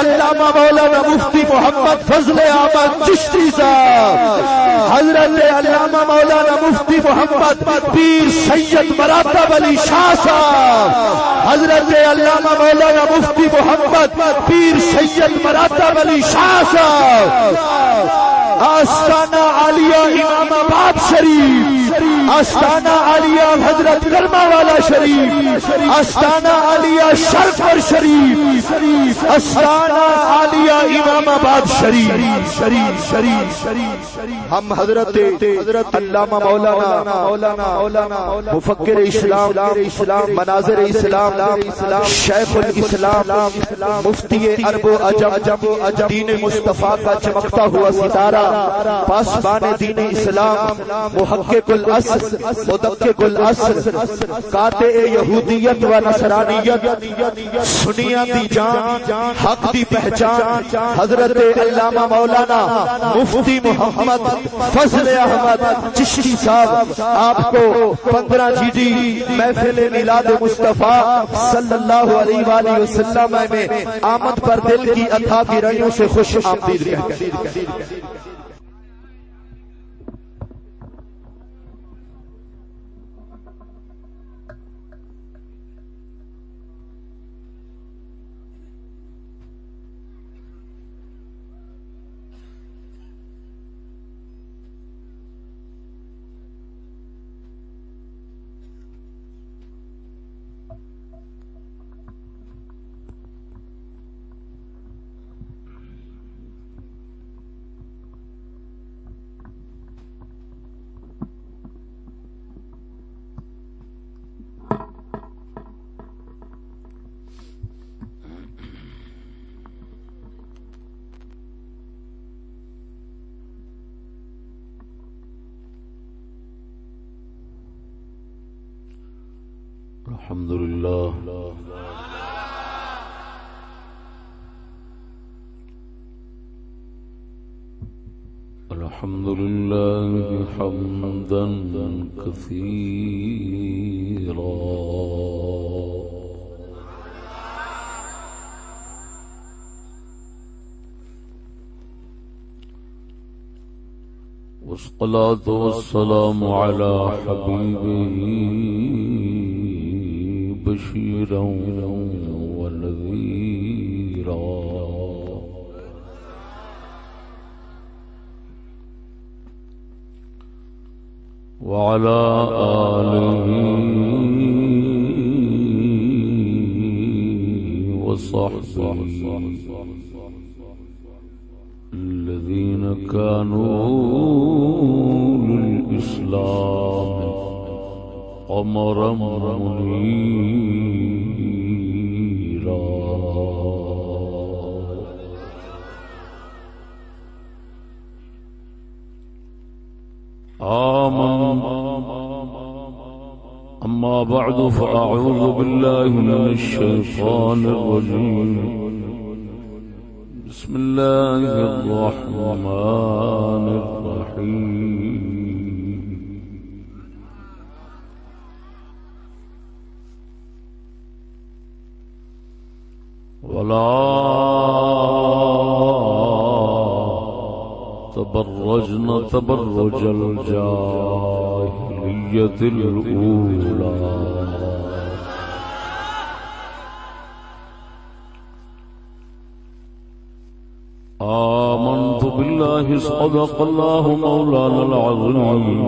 علامہ مولانا مفتی محمد فضل احمد چشتی صاحب، حضرت علامہ مولانا مفتی محمد پیر سید مراتب علی شاہ صاحب، حضرت علامہ مولانا مفتی محمد پیر سید مراتب علی شاہ صاحب، آستانہ عالیہ امام آباد شریف آستانہ عالیہ حضرت کرما والا شریف آستانہ عالیہ شرفر شریف آستانہ عالیہ امام آباد شریف شریف شریف شریف ہم حضرت حضرت علامہ مولانا مولانا مولانا مفکر اسلام اسلام مناظر اسلام شیخ الاسلام مفتی عرب و عجم دین مصطفیٰ کا چمکتا ہوا ستارہ پاسبان دین اسلام محقق الاصل مدقق الاصل قاطع یہودیت و نصرانیت سنیاں دی جان حق دی پہچان حضرت علامہ مولانا مفتی محمد فضل احمد چشتی صاحب آپ کو پندرہ جی ڈی محفل میلاد مصطفیٰ صلی اللہ علیہ وآلہ وسلم، میں آمد پر دل کی اتھا کی رنگوں سے خوش آمدید رہے الحمد لله. الحمد لله حمدا كثيرا. والصلاة والسلام على حبيبه بشيرا ونذيرا وعلى آله وصحبه الذين كانوا للإسلام قمرا منيرا. بعد فأعوذ بالله من الشيطان الرجيم. بسم الله الرحمن الرحيم. ولا تبرجن تبرج الجاهلية الأولى آمنت بالله صدق الله مولانا العظيم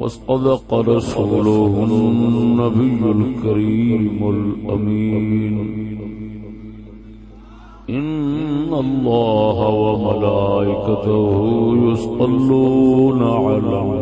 واصطدق رسوله النبي الكريم الأمين. إن الله وملائكته يصلون على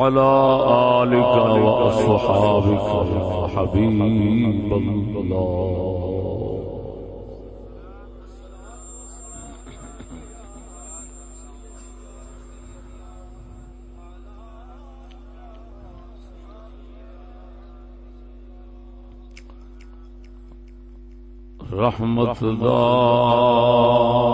وعلى آلك وأصحابك. يا حبيب الله رحمت الله.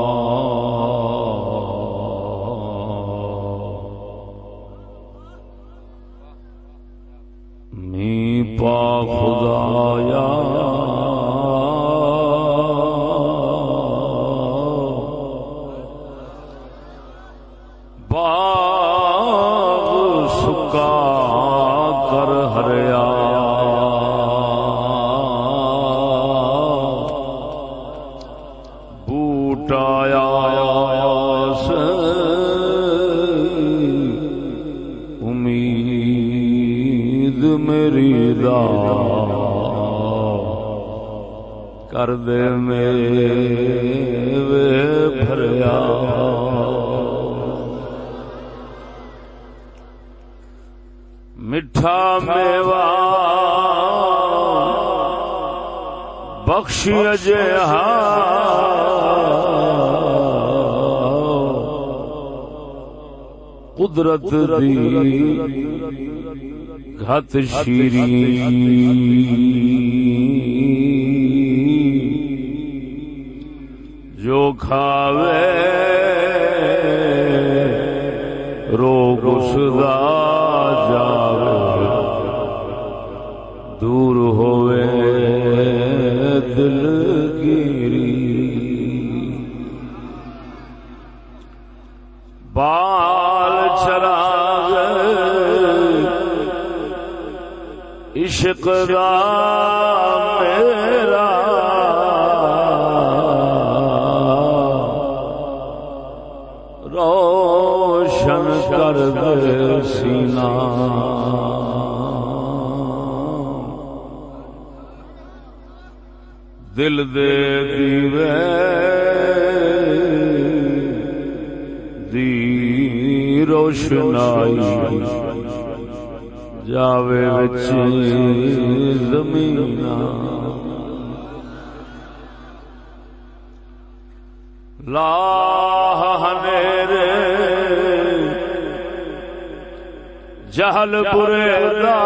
قدرت دی گھت شیری جاوے وچ زمین لا ہنیرے جہل برے دا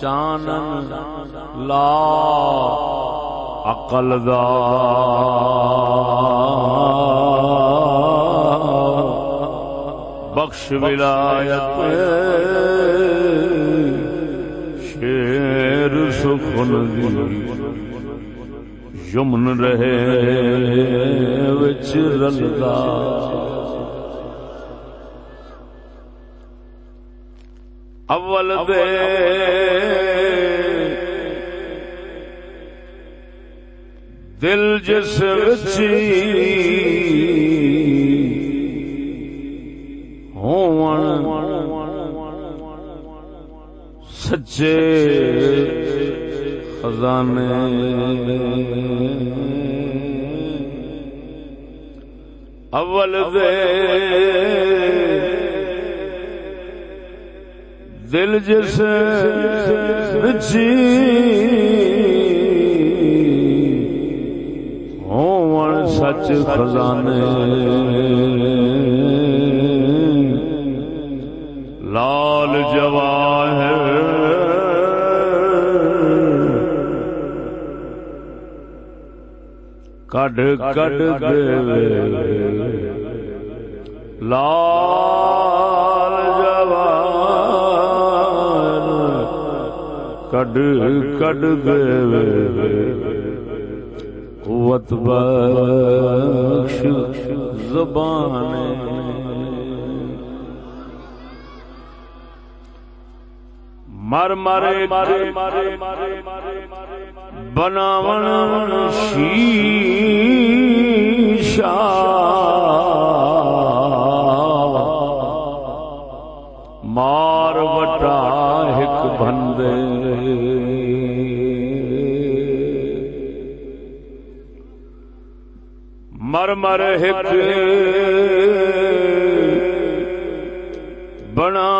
چانن لا عقل دا۔ بخش ولایت شیر سخن دی۔ یمن رہے وچ رلدا۔ اول دے۔ دل جس وچی سچے خزانے۔ اول دے۔ دل جس بچی ہون سچ خزانے۔ کڈ کڈ دے لال جوان کڈ کڈ دے قوت بخش زبان مر مر بناون شیشا مار وٹا ایک بندے۔ مر مر ایک بناون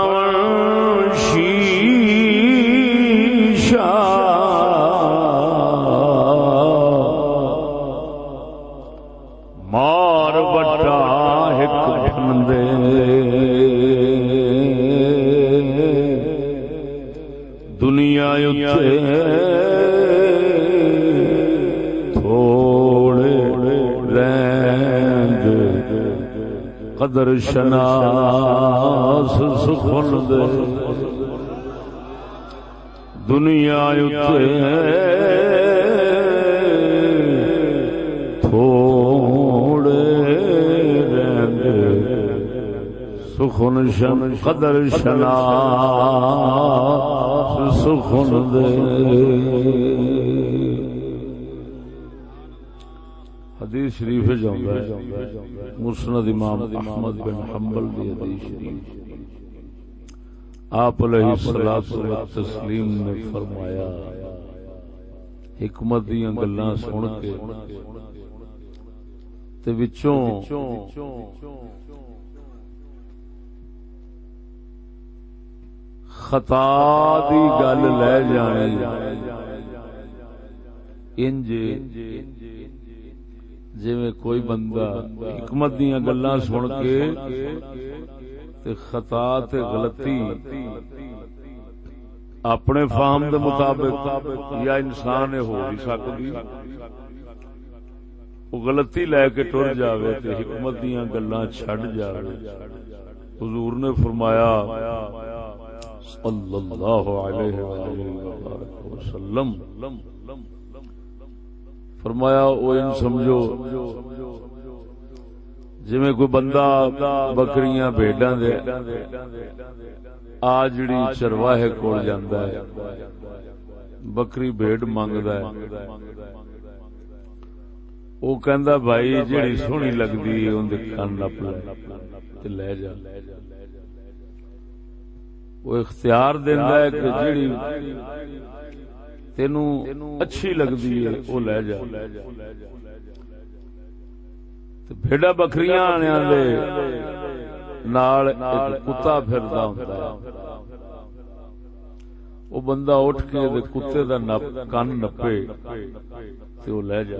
قدر شناس سخن دے۔ دنیا تھوڑے سخن شن قدر شناس سخن دے۔ حدیث شریف جاؤں مسند امام احمد بن حنبل دی حدیث شریف۔ آپ علیہ الصلوۃ والتسلیم نے فرمایا، حکمت دی گلاں سن کے تے وچوں خطا دی گل لے جانی انج جی کوئی بندہ حکمت دیا گلا سن کے تے خطا تے غلطی اپنے فام دے مطابق یا انسان ہو بھی سکتی وہ غلطی لے کے ٹر جاوے تے حکمت دیا گلا چھڈ جاوے۔ حضور نے فرمایا، صلی اللہ علیہ وسلم فرمایا وہ ان سمجھو جی کوئی بندہ بکریاں بھیڈا دے، آ جڑی چرواہے کول جاندا ہے، بکری بھیڈ منگدا ہے۔ وہ کہندا، بھائی جڑی سونی لگدی ہے، اون دے کان نپ تے لے جا۔ وہ اختیار دیندا ہے کہ جڑی تینو اچھی لگدی ہے وہ لے جا۔ بھیڑا بکریاں آنے دے نال ایک کتا پھردا ہوندا ہے۔ بندہ اٹھ کے کتے دا نپ کان نپے تے لے جا۔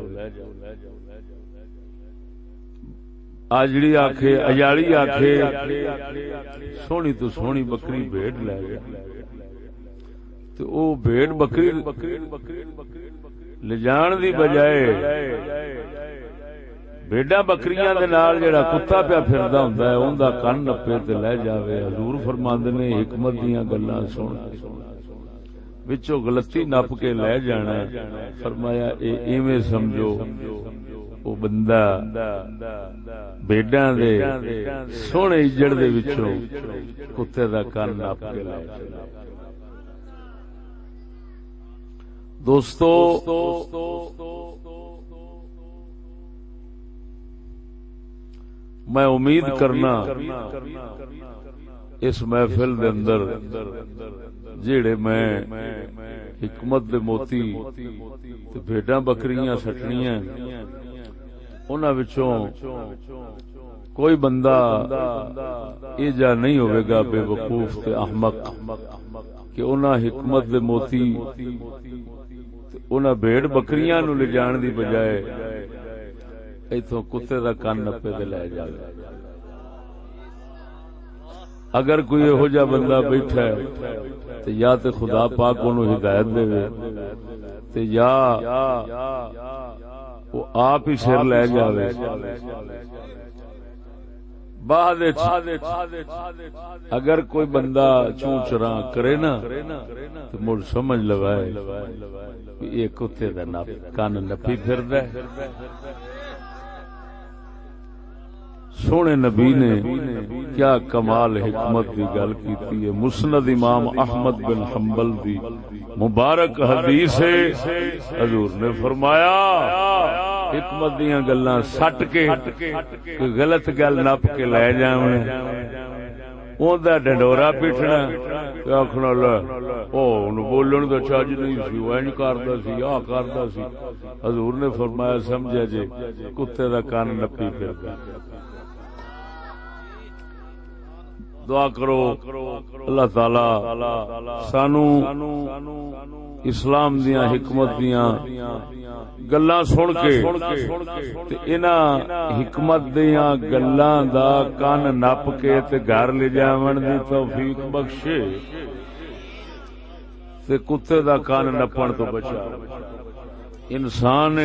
آجڑی آکھے اجاڑی آکھے سونی تو سونی بکری بھیڑ لے۔ جا تو او بھیڑ بکری لے جان دی بجائے بھیڈا بکریاں دے نال جڑا کتا پیا پھردا ہوندا ہے اوندا کن نپے تے لے جاوے۔ حضور فرماندے نے حکمت دیاں گلاں سن۔ وچوں غلطی نپ کے لے جانا فرمایا، اے ایویں سمجھو، او بندہ بھیڈاں دے سونے اجڑ دے وچوں کتے دا کن نپ کے لے جانا دوستو میں امید کرنا اس محفل دے اندر جیڑے میں حکمت دے موتی بھیڈاں بکریاں سٹنیاں انہاں وچوں کوئی بندہ یہ جا نہیں ہوئے گا بے وقوف تے احمق کہ انہاں حکمت دے موتی انہاں بھیڑ بکریاں نو لے جان دی بجائے ایتھوں کتے دا کان نپے دے لے جاوے اگر کوئی یہو جا بندہ بیٹھا ہے تو یا تے خدا پاک انہوں ہدایت دے وے تے یا وہ آپ ہی سر لے جاوے۔ بعد اگر کوئی بندہ چون چراں کرے نا تو مڑ سمجھ لوائے یہ کتے دا نپ کان نپی پھردا ہے۔ سونے نبی نے کیا کمال حکمت کی گل کی ہے۔ مسند امام احمد بن حنبل دی مبارک حدیث ہے۔ حضور نے فرمایا، حکمت دیاں گلاں سٹ کے غلط گل نپ کے لے جاویں۔ اوندا ڈنڈورا پیٹنا آخنا بولن تو چج نہیں سی این کردا سی، آ کردا سی۔ حضور نے فرمایا، سمجھا جے، کتے دا کان نپی پھردا دعا کرو۔ اللہ تعالی سانو اسلام دیا حکمت دیا گلا سن کے حکمت دیا گلا دا کن نپ کے گھر لے جاون دی توفیق بخشے تے کتے دا کان نپن تو بچا۔ انسان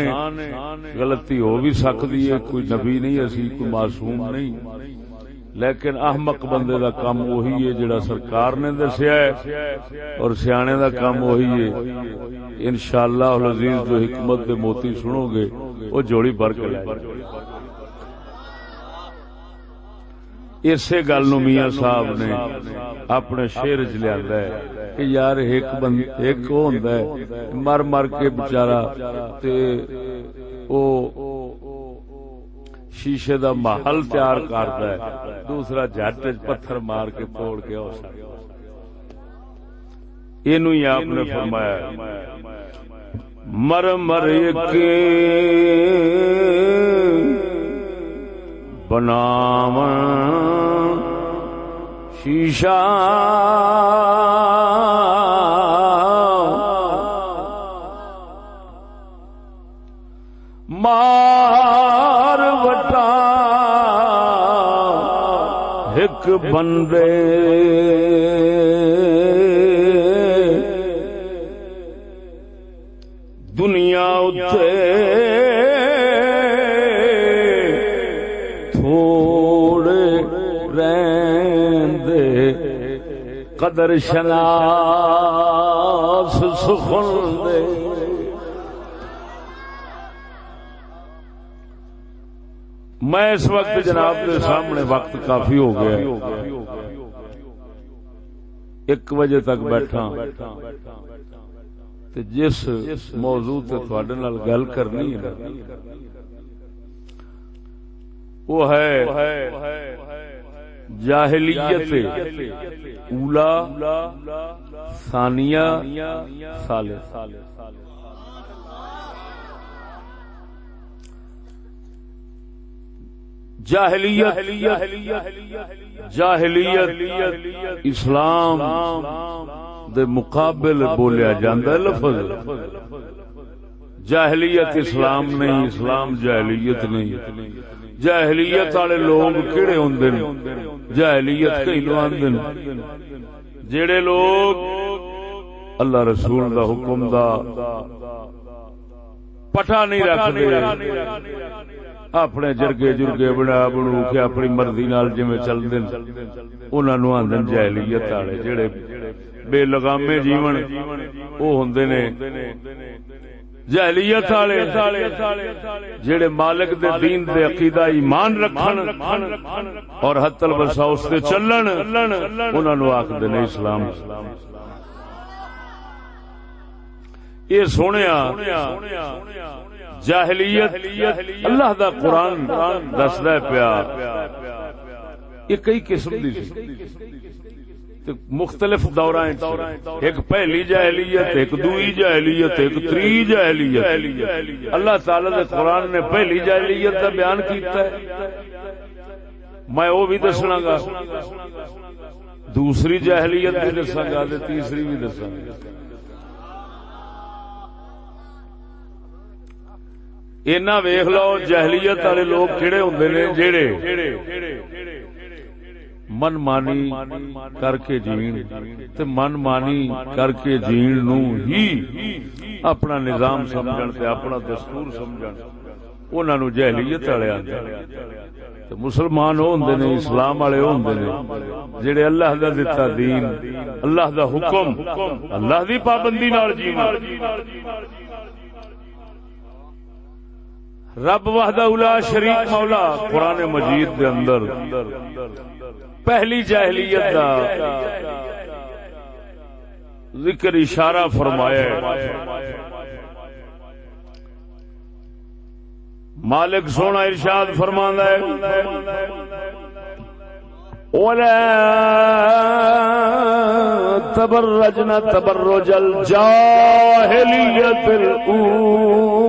غلطی ہو بھی سکتی ہے، کوئی نبی نہیں، اسی کوئی معصوم نہیں۔ لیکن احمق بندے دا کام وہی ہے جڑا سرکار نے دسیا ہے اور سیانے دا کام وہی ہے۔ انشاءاللہ العزیز جو حکمت دے موتی سنو گے، وہ جوڑی بھر کے لائے۔ اسی گل نو میاں صاحب نے اپنے شیر چ لیا ہے کہ یار ایک بند ایک ہوندا ہے، مر مر کے بچارا تے او شیشے دا محل تیار کرتا ہے، دوسرا جٹ پتھر مار کے توڑ کے ہو یہ آپ نے فرمایا، مر مر کے بناو شیشہ۔ بندے دنیا تھوڑے رے قدر شناس سخن دے۔ میں اس وقت جناب کے سامنے وقت کافی ہو گیا ایک بجے تک بیٹھا جس موضوع گل کرنی ہے وہ ہے جاہلیت اولا ثانیہ سالے۔ جاہلیت جاہلیت، اسلام دے مقابل بولیا جاندہ لفظ۔ جاہلیت اسلام نہیں، اسلام جاہلیت نہیں۔ جاہلیت والے لوگ کہڑے ہوں جاہلیت کئی لو آدھے جڑے لوگ اللہ رسول دا حکم دا پٹا نہیں رکھتے اپنے جرگے جرگے بنا بنو کے اپنی مرضی نال جویں چلدے انہاں نو آندن جاہلیت والے جڑے بے لگامے جیون او ہوندے نے۔ جہلیت والے جڑے مالک دے دین دے عقیدہ ایمان رکھن اور حت البسا اس تے چلن، انہاں نو آکھدے نے اسلام۔ یہ سونیا جاہلیت، اللہ دا قرآن دسدا پیا یہ کئی قسم دی مختلف دور ایک پہلی جہلیت ایک دوئی جہلیت ایک تری جہلیت اللہ تعالی دے قرآن نے پہلی جہلیت کا بیان کیتا ہے۔ میں وہ بھی دسنا گا۔ دوسری جہلیت بھی دساں گا تیسری بھی دساں گا۔ اینا ویخ لو جہلیت والے لوگ کہڑے ہوں نے جڑے من مانی کر کے جین، تے من مانی کر کے جین نو ہی اپنا نظام سمجھن تے اپنا دستور سمجھن۔ انہاں نو جہلیت والے آندے۔ تے مسلمان او ہوندے نے، اسلام والے او ہوندے نے جڑے اللہ دا دتا دین، اللہ دا حکم، اللہ دی پابندی نال جیون۔ رب وحدہ اولا شریک مولا، قرآن مجید دے اندر۔ پہلی جاہلیت دا ذکر اشارہ فرمایا مالک سونا ارشاد فرمانا ہے۔ ولا تبرجنا تبرج الجاهليه الاولى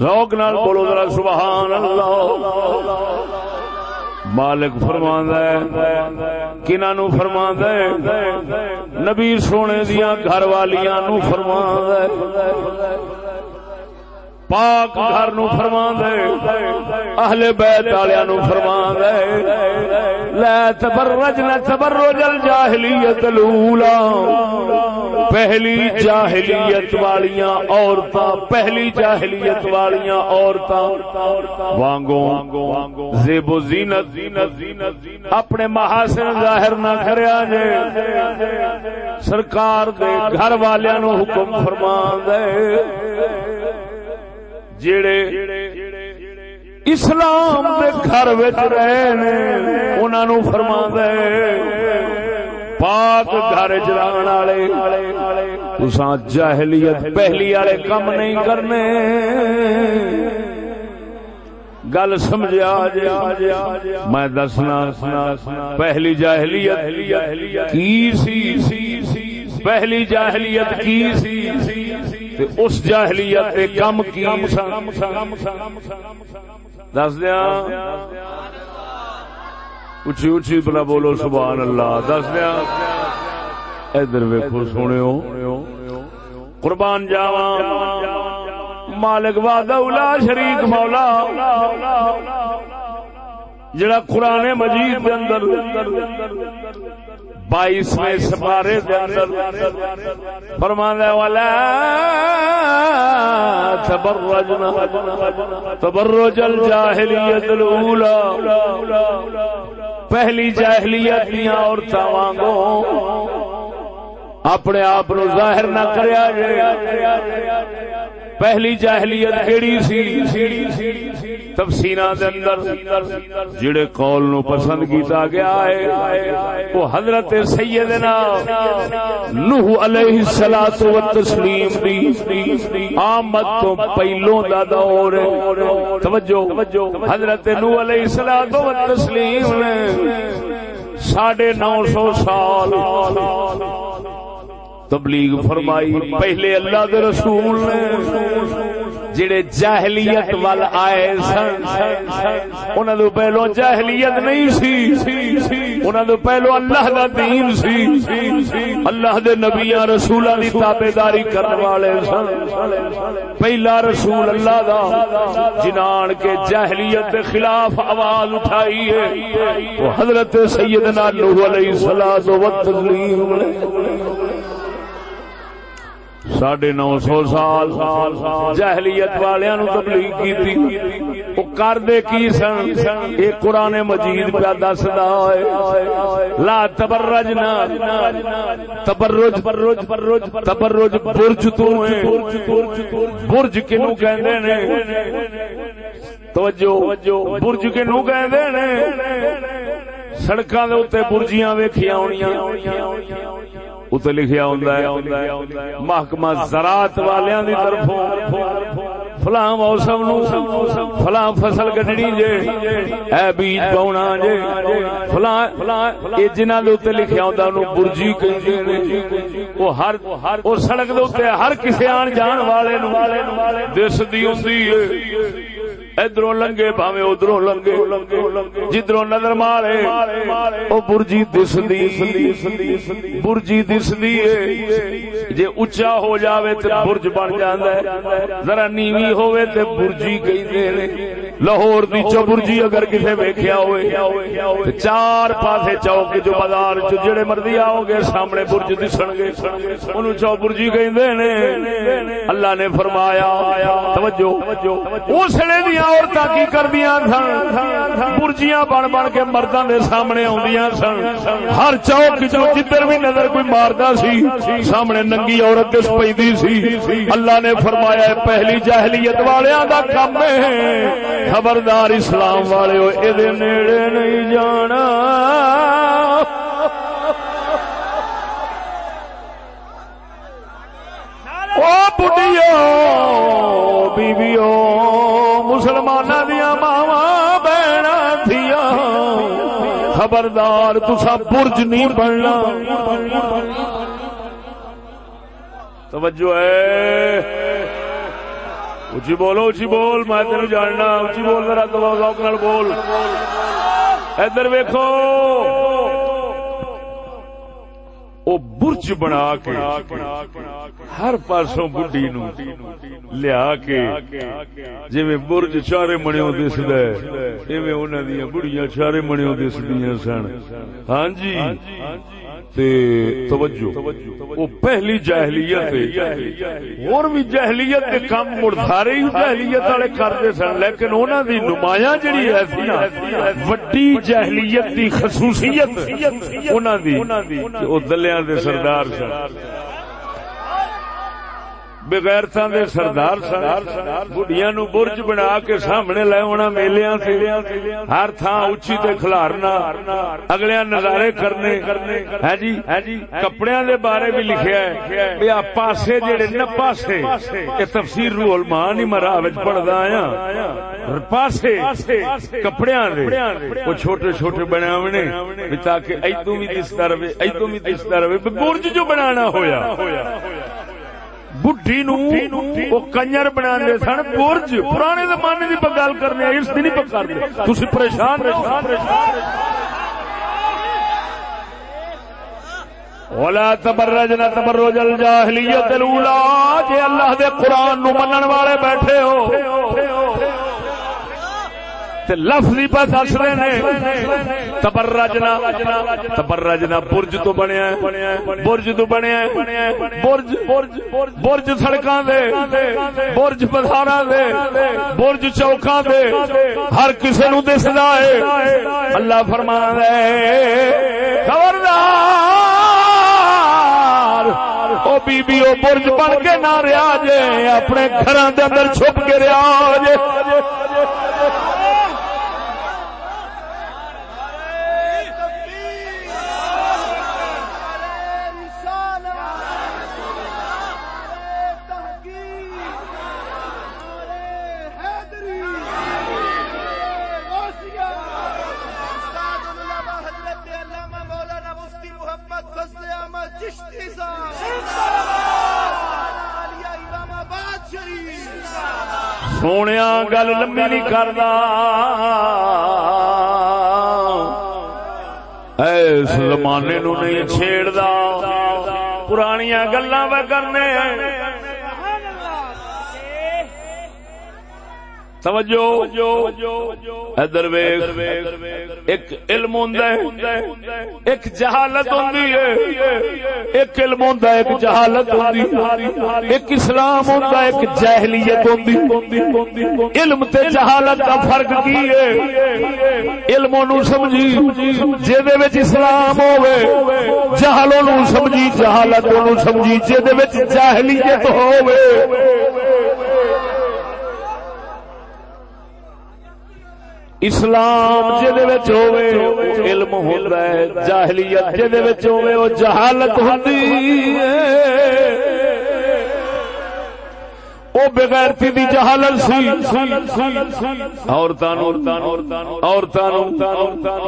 روک نال بولو ذرا، سبحان اللہ. مالک فرما کنا نو فرما نبی سونے دیا گھر والیاں نو فرما پاک گھر نو فرما دے اہل بیت والیا نو فرما دے لا تبرجنا تبرج الجاہلیت الاولا پہلی جاہلیت والیاں عورتاں، پہلی جاہلیت والیاں عورتاں وانگو زیب و زینت اپنے محاسن ظاہر نہ کریا جے۔ سرکار دے گھر والیاں نو حکم فرما دے جڑے اسلام دے گھر وچ رہے نے، انہاں نو فرما دے پاک گھر چران والے، تساں جاہلیت پہلی والے کم نہیں کرنے۔ گل سمجھا جا جی، میں دسنا، پہلی جاہلیت کی سی؟ پہلی جاہلیت کی سی؟ اس جاہلیت دے کم کی دس دیا۔ اچھی اچھی بلا بولو سبحان اللہ۔ دس دیا۔ ادھر ویکو سونے قربان جاوا مالک واد شریک مولا۔ جڑا قرآن مجید دے اندر بائیسویں سپارے دے اندر فرمانے والا تبرجنا تبرج الجاہلیت الاولا پہلی جاہلیت دیاں عورتاں وانگو اپنے آپ نو ظاہر نہ کریا جائے۔ پہلی جاہلیت کیڑی سی؟ تفسیراں دے اندر جڑے قول نو پسند کیتا گیا ہے، وہ حضرت سیدنا نوح علیہ الصلوۃ والتسلیم دی آمد تو پہلوں دا دور ہے۔ توجہ، حضرت نوح علیہ الصلوۃ والتسلیم نے ساڑھے نو سو سال تبلیغ فرمائی۔ پہلے اللہ دے رسول نے جڑے جاہلیت وال آئے سن، انہاں دے پہلو جاہلیت نہیں سی، انہاں دے پہلو اللہ دا دین سی، اللہ دے نبیاں رسولاں دی تابعداری کرن والے سن۔ پہلا رسول اللہ دا، جنان کے جاہلیت کے خلاف آواز اٹھائی ہے۔ وہ حضرت سیدنا نوح علیہ الصلوۃ والتسلیم ساڑھے نو سو سال جہلیت والے تبلیغ کی وہ کردے کی سن؟ یہ قرآن مجید پہ دس لا تبرج تبرج تبرج تبرج برج تو برج کنو کہندے نے؟ توجہ، برج کنو کہندے نے؟ سڑکاں دے اوتے برجیاں ویکھیاں ہونیاں۔ اتنے لکھیا ہوں محکمہ زراعت والوں کی طرف فلاں موسم نو فلاں فصل کٹنی جے اے بیج پاؤنا جے فلاں یہ جنہاں دے اوتے لکھیا ہوندا انہوں برجی کہندے نے او ہر او سڑک دے اوتے ہر کسے آن جان والے نو دس دی ہوندی ہے ادھر لنگے پاوے ادھر لنگے۔ جدھر نظر مارے وہ برجی دس برجی دس جی اچا ہو جاوے تو برج بن جانا ذرا نیوی ہوئے تے برجی کہیں لاہور دی چبرجی اگر کسے ویکھیا ہوئے تے چار پاسے چوک جو بازار چ جڑے مرضی آؤ گے سامنے برج دسن گے انہوں چوبرجی کہندے نے۔ اللہ نے فرمایا، توجہ اس نے دیا عورتاں کی کردیاں سن، برجیاں بن بن کے مرداں دے سامنے آندیاں سن۔ ہر چوک جو جدھر بھی نظر کوئی ماردا سی، سامنے ننگی عورت دس پیندی سی۔ اللہ نے فرمایا پہلی جاہلیت والیاں دا کم ہے۔ خبردار اسلام والے یہ نیڑے نہیں جانا۔ خبردار تسا برج نہیں بننا۔ توجہ ہے۔ اچھی بولو اچھی بول، میں تین جاننا۔ اچھی بول، ذرا ذوق نال بول۔ ادھر ویکو او برج بنا کے۔ ہر پاسوں بڈی نو لیا کے جی برج چارے منیو دسد ایویں انہوں دیا بڑیاں چارے منیو دسدیاں سن۔ ہاں جی۔ تے توجہ وہ پہلی جہلیت اور بھی جہلیت کام مڑ سارے ہی جہلیت والے کرتے سن لیکن دی نمایاں جڑی ہے وڈی جہلیت دی خصوصیت انہوں دی دلیاں دے سردار سن۔ بغیر دے سردار بڑھیا نو برج بنا کے سامنے لے ہونا میلیاں سے ہر تھان اچھی تے کھلارنا اگلے نظارے کرنے۔ ہے جی کپڑے دے بارے بھی لکھیا ہے پاسے جڑے نہ پاسے یہ تفسیر رو علماء نہیں مرا پڑھدا آیا۔ پاسے کپڑے دے، وہ چھوٹے چھوٹے بنے تاکہ ایدوں بھی دستا رہے ایدوں بھی دستا رہے برج جو بنانا ہویا۔ بڈی نو وہ کنجر بنا سن، برج، پرانے زمانے کی گل کرنے اس دن ہی کرتے تھی پریشان ولا تبرجنا تبرج الجاہلیت الاولى جے اللہ دے قرآن نو منن والے بیٹھے ہو لفظ پہ دس رہے نے۔ تبرجنا تبرجنا برج تو بنیا برج تو بنیا برج برج سڑکاں دے۔ برج پتھارا دے۔ برج چوکاں دے۔ ہر کسی نو دسدا ہے۔ اللہ فرما دے خبردار۔ او بی بی او برج بن کے نہ رہا جے۔ اپنے گھراں دے اندر چھپ کے رہا جے۔ گل لمبی نہیں کردا۔ اس زمانے نو نہیں چھیڑدا۔ پرانیاں گلاں کرنے۔ توجہ۔ ادھر ایک علم ہوندا ہے۔ ایک جہالت ہوندی ہے، ایک علم ہوندا ایک جہالت ہوندی، ایک اسلام ہوندا ایک جاہلیت ہوندی۔ علم تے جہالت دا فرق کی ہے؟ علم نو سمجھی جے دے وچ اسلام ہوے جہالوں نو سمجھی جہالت نو سمجھی جے دے وچ جاہلیت ہوے اسلام جہد علم ہوتا ہے، جاہلیت جہد وہ جہالت ہوتی وہ بغیرتی دی جہالت سی۔ عورتوں عورتوں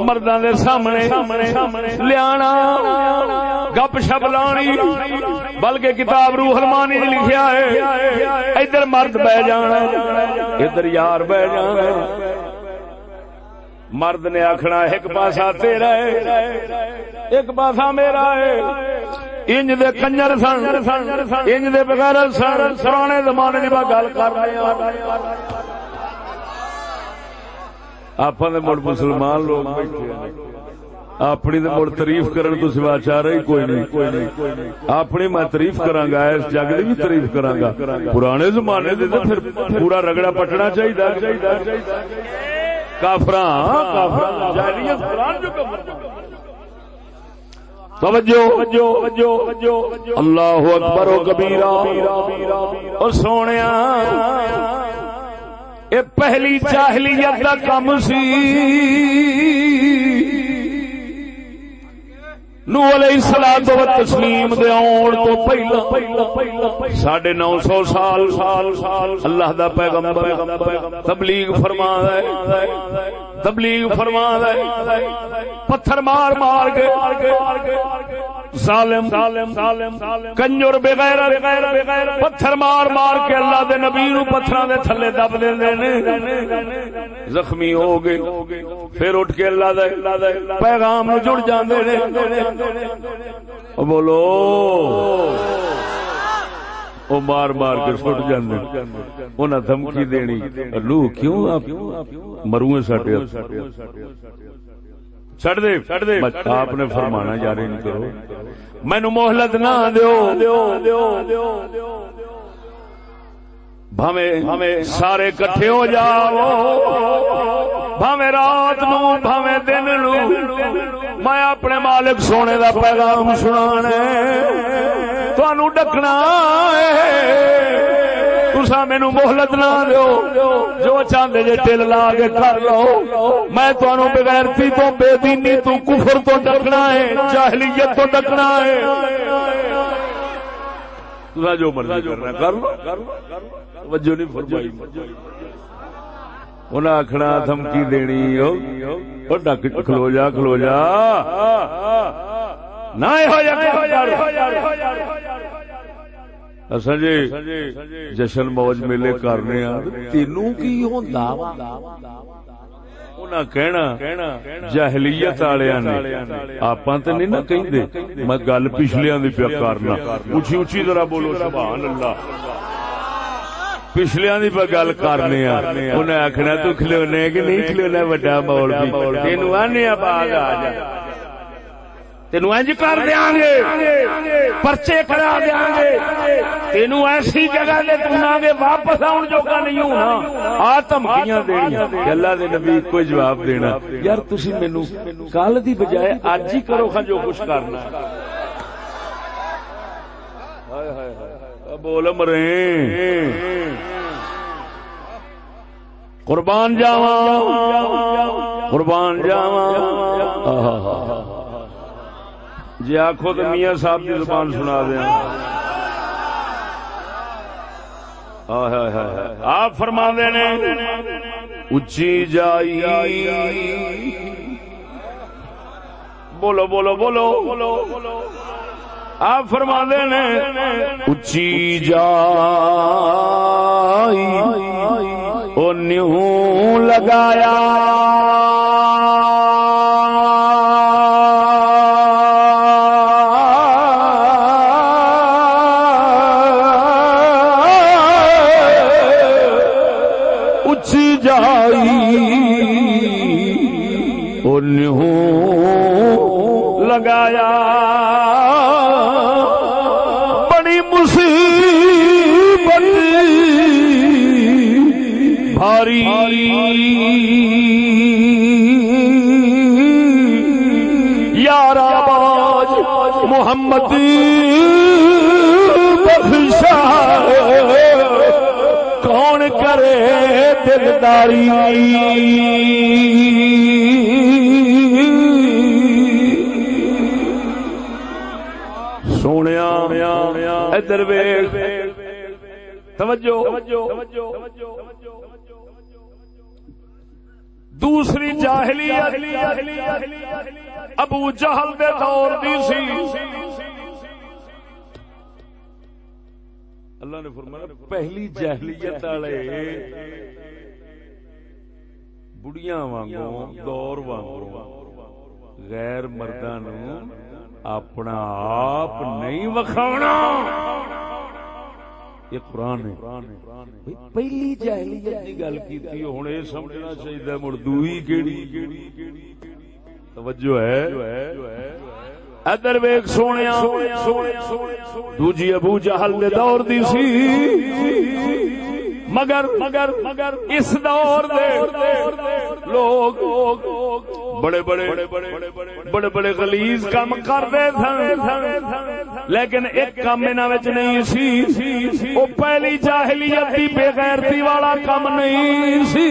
مردوں کے سامنے لیا گپ شپ لانی، بلکہ کتاب روح المانی نے لکھیا ہے، ادھر مرد بہ جانا، ادھر یار بہ جانا۔ مرد نے آخنا ایک پاسا تیرا ہے، ایک پاسا میرا ہے۔ انج دے کنجر سن، انج دے بغیر سن، پرانے زمانے کی گل کر رہے ہاں۔ آپ مڑ مسلمان لوگ اپنی تو مڑ تعریف کرن تو سوا چاہ رہی کوئی نہیں۔ کوئی نہیں اپنی میں تعریف کرا گا اس جگ کی بھی تعریف کرا گا پرانے زمانے دے پھر پورا رگڑا پٹنا چاہیے اللہ اکبر و کبیرا اور سونے یہ پہلی چاہلیت کا کم سی۔ نو علیہ السلام تو تسلیم دے آن تو پہلا ساڑھے نو سو سال سال سال اللہ دا پیغمبر تبلیغ فرما ہے۔ تبلیغ فرما ہے۔ پتھر مار مار کے ظالم ظالم ظالم کنجر بغیر پتھر مار مار کے اللہ دے نبی نو پتھراں دے تھلے دب دے نے۔ زخمی ہو گئے، پھر اٹھ کے اللہ دے پیغام نو جڑ جاندے نے۔ او بولو وہ مار مار کے سٹ جاندے۔ انہاں دھمکی دینی، لو کیوں آپ مروے ساڈے چڑ دے آپ نے فرمانا جاری نہیں کرو مینو مہلت نہ دیو بھاویں سارے کٹھے ہو جاؤ رات نو بھاویں دن نو میں اپنے مالک سونے دا پیغام سنا تھانو ڈکنا تسا مینو مہلت نہ دو جو چاہتے جی ٹل لا کے کر لو۔ میں تمہوں بغیرتی تو بے دینی تو کفر تو ڈکنا ہے، جاہلیت تو ڈکنا ہے۔ جو مرضی کرنا کر لو۔ وجہ نہیں فرمائی۔ انہیں آخنا دھمکی دینی ڈک کھلو جا کھلو جا۔ نہ اصا جی جشن موج میلے کرنے تینوں کی کہنا جہلیت آپ تو نہیں نا کہ میں گل پچھلیا پیا کرنا اچھی اچھی طرح بولو سبحان اللہ پچھلیا کی گل کرنے انہیں آخنا تو کھلونے کہ نہیں کھلونا وڈا مول بھی تین آنے باغ آ جا تین اج کر دیا گے پرچے کرا دیا گے تین ایسی جگہ دے تنا گے واپس آن جوگا نہیں ہونا۔ آ دھمکیاں دنیا اللہ دے نبی کوئی جواب دینا۔ یار تھی مینو کل دی بجائے اج ہی کرو خا جو کچھ کرنا۔ بول مرے۔ قربان جاوا قربان جاوا جی آخو تو میاں صاحب کی زبان سنا دیا آپ فرما نے اچھی جائی۔ بولو بولو بولو۔ آپ فرما نے اچھی جائی۔ او نیو لگایا۔ محمد بخشا کون کرے دلداری؟ سونے ادھر توجہ۔ دوسری جاہلی ابو جہل دے دور دی سی۔ اللہ نے فرمایا، پہلی جہلیت والے بڑیاں وانگو دور وانگو غیر مردہ نو اپنا آپ نہیں وکھاونا. یہ قرآن ہے۔ پہلی جاہلیت کی گل کی ہوں یہ سمجھنا چاہیے مڑ دوئی کیڑی؟ توجہ ہے۔ ادر ویگ سونے دوجی ابو جہل دے دور دی سی۔ مگر مگر مگر اس دور دے لوگ بڑے بڑے بڑے بڑے غلیظ کام کرتے سن لیکن ایک کام انہاں وچ نہیں سی۔ او پہلی جاہلیت دی بے غیرتی والا کام نہیں سی۔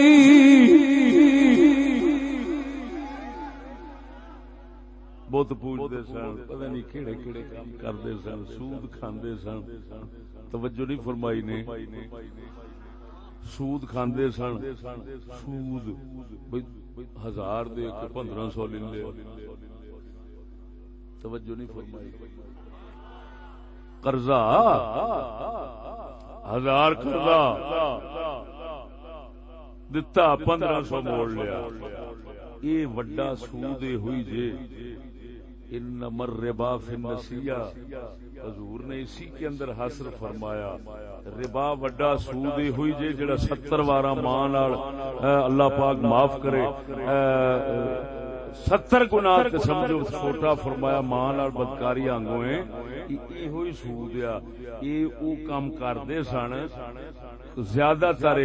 بت پوجتے سن، پتہ نہیں کہڑے کہڑے کام کرتے سن، سود کھاندے سن۔ توجہ نہیں فرمائی نے؟ سود کھاندے سن، سود۔ ہزار دے کے پندرہ سو لے لے توجہ نہیں فرمائی۔ قرضہ؟ ہزار قرضہ۔ دتا پندرہ سو موڑ لیا۔ یہ وڈا سود ہوئی جے۔ ان مر ربا فنسیا حضور نے اسی کے اندر حاصل فرمایا۔ ربا وڈا سود ہی ہوئی جے جڑا ستر وارا مان اللہ پاک معاف کرے۔ ستر گنا سمجھو، چھوٹا فرمایا مان اور بدکاری آنگو یہ سود آ۔ یہ او کام کرتے سن۔ زیادہ تر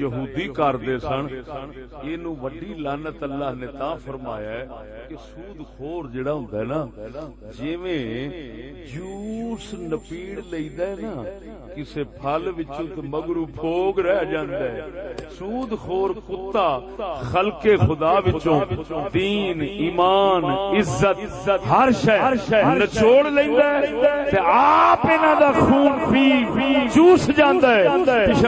یہودی کرتے سن یہ وڈی لانت اللہ نے تا فرمایا ہے کہ سود خور جڑا ہوں نا جی جوس نپیڑ لیدا ہے نا، کسے پھل وچوں تے مگرو بھوگ رہ جاندا ہے۔ سود خور کتا خلق خدا وچوں، دین، ایمان، عزت، ہر شے نچوڑ لیندا ہے۔ تے آپ انہاں دا خون پی، جوس جاندا ہے۔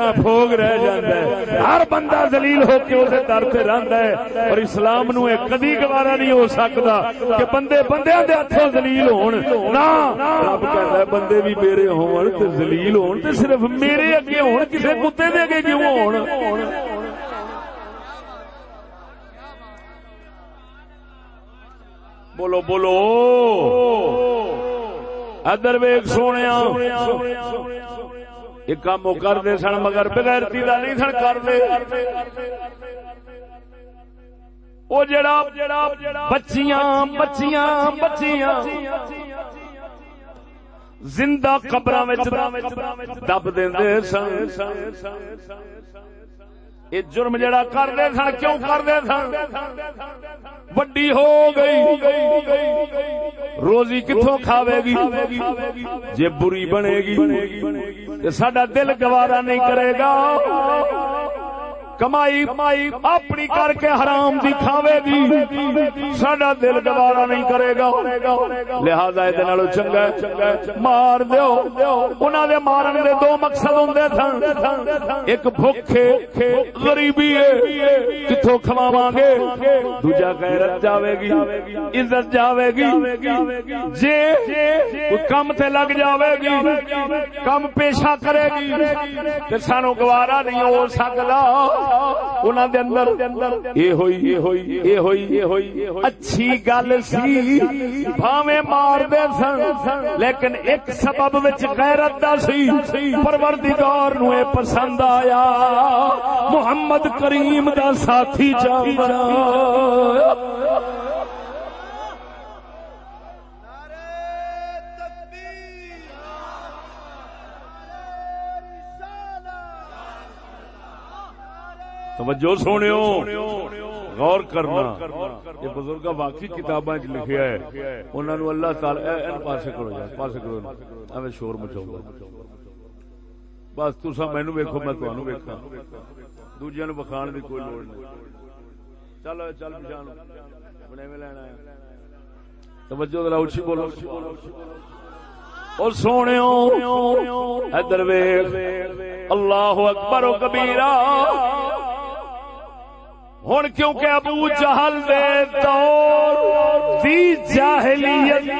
پیچھے بھوگ رہ جاندا ہے۔ ہر بندہ ذلیل ہو کے اسے در تے رہندا ہے۔ اور اسلام نو ایک کدی گوارا نہیں ہو سکدا کہ بندے بندیاں دے ہتھوں ذلیل ہون۔ نا رب کہندا ہے بندے بھی میرے ہون تے ذلیل ہون تے صرف میرے اگے ہون، کسے کتے دے اگے کیوں ہون؟ بولو بولو۔ ادر ویگ سونے ایک کام وہ کرتے سن مگر بغیر تیلا نہیں سن کرتے وہ جڑا بچیاں بچیاں بچیاں۔ زندہ قبر دب دے سن۔ یہ جرم جڑا کرتے سن، کیوں کرتے سن؟ وڈی ہو گئی۔ روزی کتوں کھاوے گی؟ جے بری بنے گی سڈا دل گوارا نہیں کرے گا۔ کمائی اپنی کر کے حرام دی کھاوے گی۔ سڈا دل گوارا نہیں کرے گا۔ لہذا یہ چنگا مار دیو۔ انہوں دے مارن دے دو مقصد ہوں سن ایک بھوکھے غریبی کتوں کھواوا گے؟ دوجا غیرت جاوے گی۔ عزت جاوے گی۔ جے کم تے لگ جاوے گی۔ کم پیشہ کرے گی۔ سانو گوارا نہیں ہو اچھی گل سی بھاوے مار دے سن لیکن ایک سبب غیرت دا سی پروردگار نو پسند آیا محمد کریم دا ساتھی چاہیے توجہ سونے غور کرنا۔ یہ بزرگ باقی کتاباں لکھیا ہے۔ انہوں نے اللہ تعالی پاسے کرو جائے پاسے کرو ایویں شور مچاؤں گا۔ بس تسا مینو ویکو میں تمہوں ویکا دوجیا نو بخان کی کوئی لوڑ نہیں۔ چلو چل پچھا بنے میں لینا ہے توجہ ذرا اچھی بولو۔ اور سونے ادر ادھر اللہ اکبر و کبیرہ۔ ہوں کیونکہ ابو جہل دے دور دی جاہلیت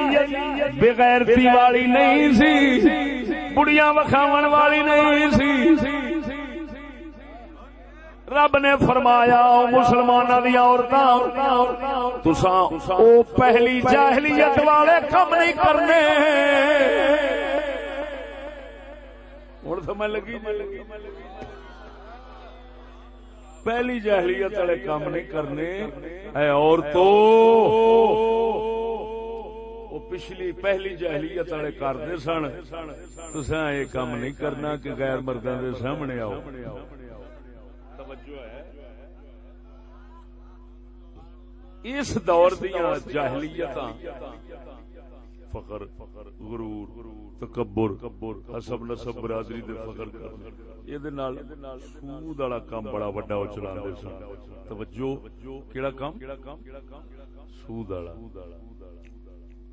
بغیرتی والی نہیں سی، بڑیاں وکھاون والی نہیں سی۔ رب نے فرمایا مسلمانوں دیا عورتیں تسا او پہلی جاہلیت والے کم نہیں کرنے۔ ہوں سمجھ لگی جی۔ پہلی جہلیت والے کام نہیں کرنے۔ اے اور تو پچھلی پہلی جہلیت والے کرتے سن۔ تو یہ کام نہیں کرنا کہ غیر مردوں کے سامنے آؤ۔ اس دور دیا جہلیت فخر، غرور، تکبر، حسب نسب برادری دے فخر کرنا یہ دے نال سود والا کام بڑا بڑا ہو چلا دے سن۔ توجہ، کیڑا کام؟ سود والا۔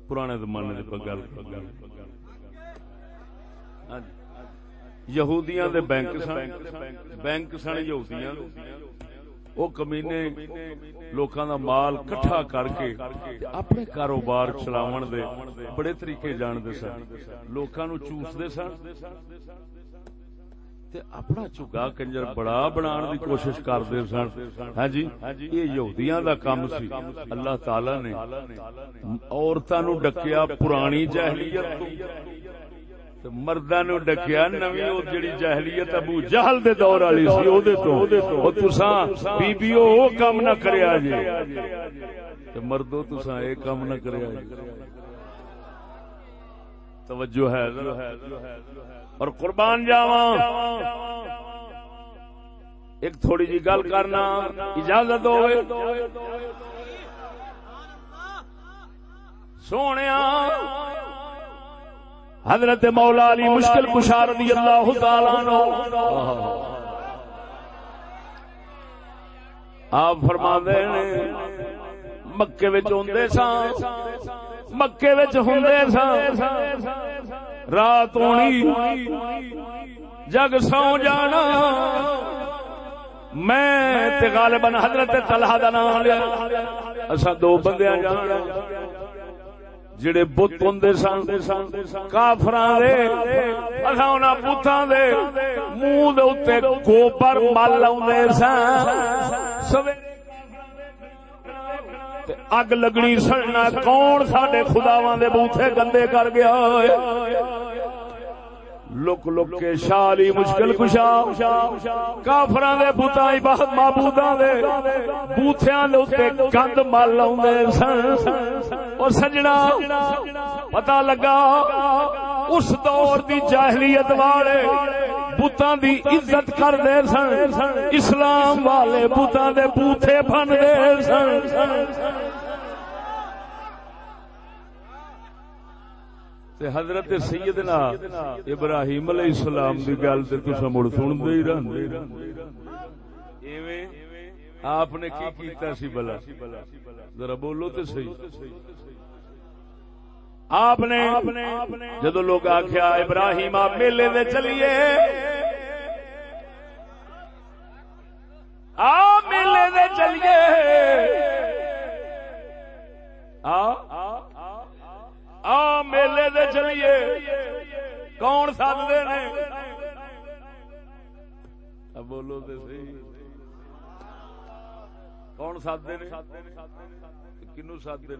پرانے زمانے دے گل ہاں جی۔ یہودیاں دے بینک سن بینک سن یہودیاں وہ کمینے لوکاں دا مال کٹھا کر کے اپنے کاروبار چلاون دے بڑے طریقے جان دے سن۔ لوکاں نو چوس دے سن۔ تے اپنا چگا کنجر بڑا بنان دی کوشش کردے سن۔ ہاں جی؟ یہ یہودیاں دا کام سی۔ اللہ تعالی نے عورتاں نو ڈکیا پرانی جاہلیت تو۔ مرداں نو ڈکیا نویں او جڑی جاہلیت ابو جہل دے دور والی سی او دے تو۔ او تساں بیبیو او کام نہ کریا جی تے مردو تساں اے کام نہ کریا جی توجہ ہے۔ اور قربان جاوا ایک تھوڑی جی گل کرنا اجازت ہوئے۔ سونے حضرت مولا علی مشکل کشار دی اللہ تعالی آپ فرما دے مکے سان مکے ہوں رات ہونی۔ جگ سو جانا۔ میں غالباً حضرت طلحہ دا نام لیا۔ اسا دو بندیاں جانا۔ جڑے بت ہوندے سن، کافراں دے اسا انہاں بتاں دے، منہ دے اوتے گوبر مل لاوندے سن۔ اگ لگنی سڑنا کون سڈے خداواں دے بوتھے گندے کر گیا لک لک کے شالی مشکل کشا کافران دے بوتا بہت معبوداں دے بوتھیاں دے اوتے گند مل لاوندے سن۔ او سجنا، پتہ لگا، اس دور دی جاہلیت والے بتاں دی عزت کر دے سن۔ اسلام والے بتاں دے بوتھے بن دے سن۔ تے حضرت سیدنا ابراہیم علیہ السلام دی گل تے تساں مڑ سن دے ہی رہندے ایویں آپ نے کی کیتا سی بلا؟ ذرا بولو تے صحیح۔ آپ نے جدو لوگ آخیا ابراہیم آپ میلے دے چلیے۔ آ میلے دے چلیے۔ آ آ میلے دے چلیے کون سد نے؟ بولو تو صحیح۔ کون سدے کنو سدے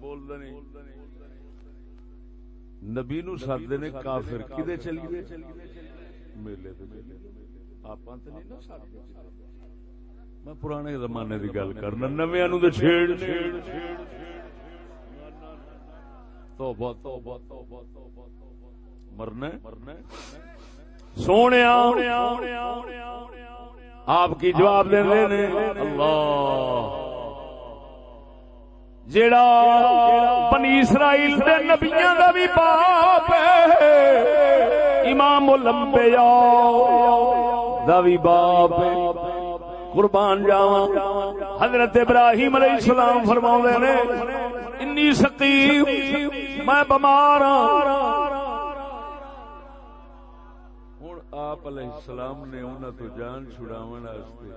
بول نبی نو سدے نے، کافر کدے چلیے میلے آپ میں پرانے زمانے کی گل کرنا نویا نو تو چھیڑ مرنا سونے آپ کی جواب دے اللہ۔ جیڑا بنی اسرائیل دے نبیاں دا بھی باپ ہے، امام الانبیاء دا بھی باپ ہے۔ قربان جاواں، حضرت ابراہیم علیہ السلام فرماوندے نے انی سقیم میں بیمار ہاں۔ ہن آپ علیہ السلام نے انہاں تو جان چھڑاون واسطے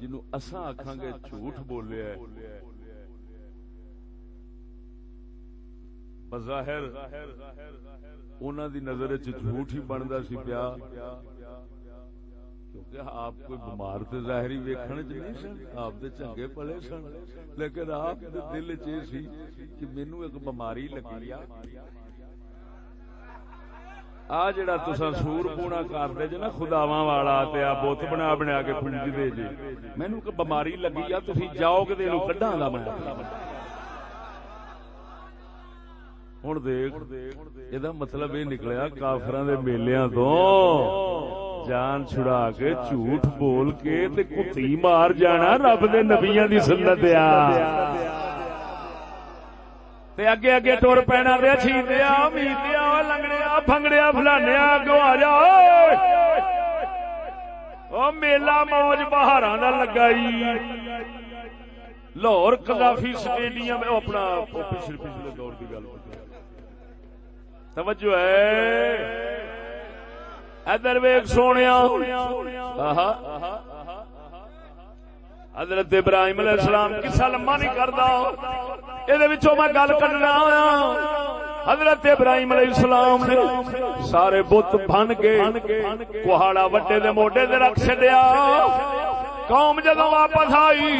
جنوں اساں آکھاں گے جھوٹ بولیا ہے۔ بظاہر انہوں دی نظر جھوٹ ہی بنتا سی پیا۔ کیونکہ آپ کوئی بمار تو ظاہری ویکھن چ نہیں سن، آپ دے چنگے پلے سن۔ لیکن آپ دے دل چ سی کہ مینوں ایک بیماری لگی آ۔ جڑا تسا سور پونا کردے جے نا، خداواں والا تے آ بت بنا بنا کے پونج دے جے۔ مینوں کوئی بیماری لگی آ تسی جاؤ کہ اینو کڈاں دا بنا۔ ہوں دیکھ یہ مطلب یہ نکلیا کافر میلیا تو۔ جان چھڑا کے جھوٹ بول کے کتی مار جانا رب دے نبیا دی سنت آ۔ اگے اگے ٹور پینا دیا چھیدیا میدیا لنگڑیا پھنگڑیا فلانیا اگو آ جا میلا موج بہارا لگائی لاہور کدافی سٹیڈیم اپنا پچھلے پچھلے دور کی گل۔ توجہ ہے۔ ادھر ویگ سونے حضرت ابراہیم علیہ السلام کسا لما نہیں کردا یہ میں گل کرنا حضرت ابراہیم علیہ السلام نے سارے بت بن کے کوہاڑا وڈے دے موڈے دے رکھ چڈیا قوم جدو واپس آئی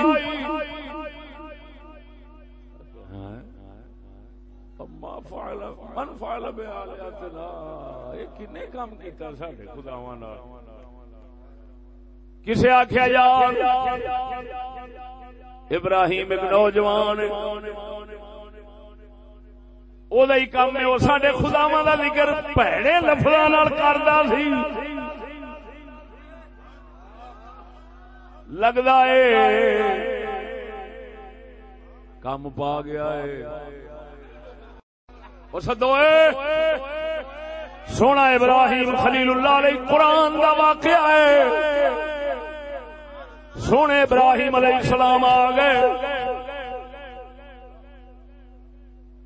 کسے آخیا یار ابراہیم ایک نوجوان کام ہے، وہ خداوا کا ذکر پیڑے لفظ کرتا سی۔ لگتا ہے کم پا گیا ہے سدو سونا ابراہیم خلیل اللہ علیہ قرآن کا واقعہ ہے سونے ابراہیم علیہ السلام آ گئے۔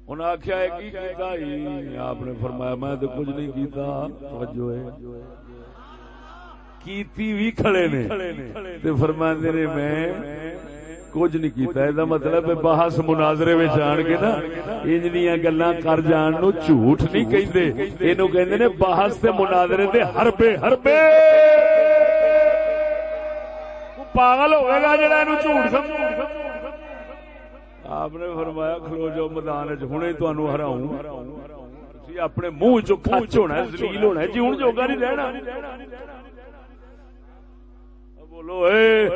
انہیں آخیا کی آپ نے فرمایا، میں تو کچھ نہیں کیتا۔ توجہ ہے کیتی بھی کھڑے نے۔ فرما نے، میں کچھ نہیں کیتا مطلب ہے مطلب بحث مناظرے میں جان کے نا، انجنیاں گلاں کر جان نو جھوٹ نہیں کہندے۔ اینو کہندے نے بحث تے مناظرے تے حربے حربے پاگل ہوئے گا جڑا اینو جھوٹ سمجھ آپ نے فرمایا، کھلو جو میدان چ ہنے تانوں ہراؤں۔ اپنے منہ چ کھچ ہونا ہے، ذلیل ہونا جی ہن جوگا نہیں رہنا۔ بولو، اے!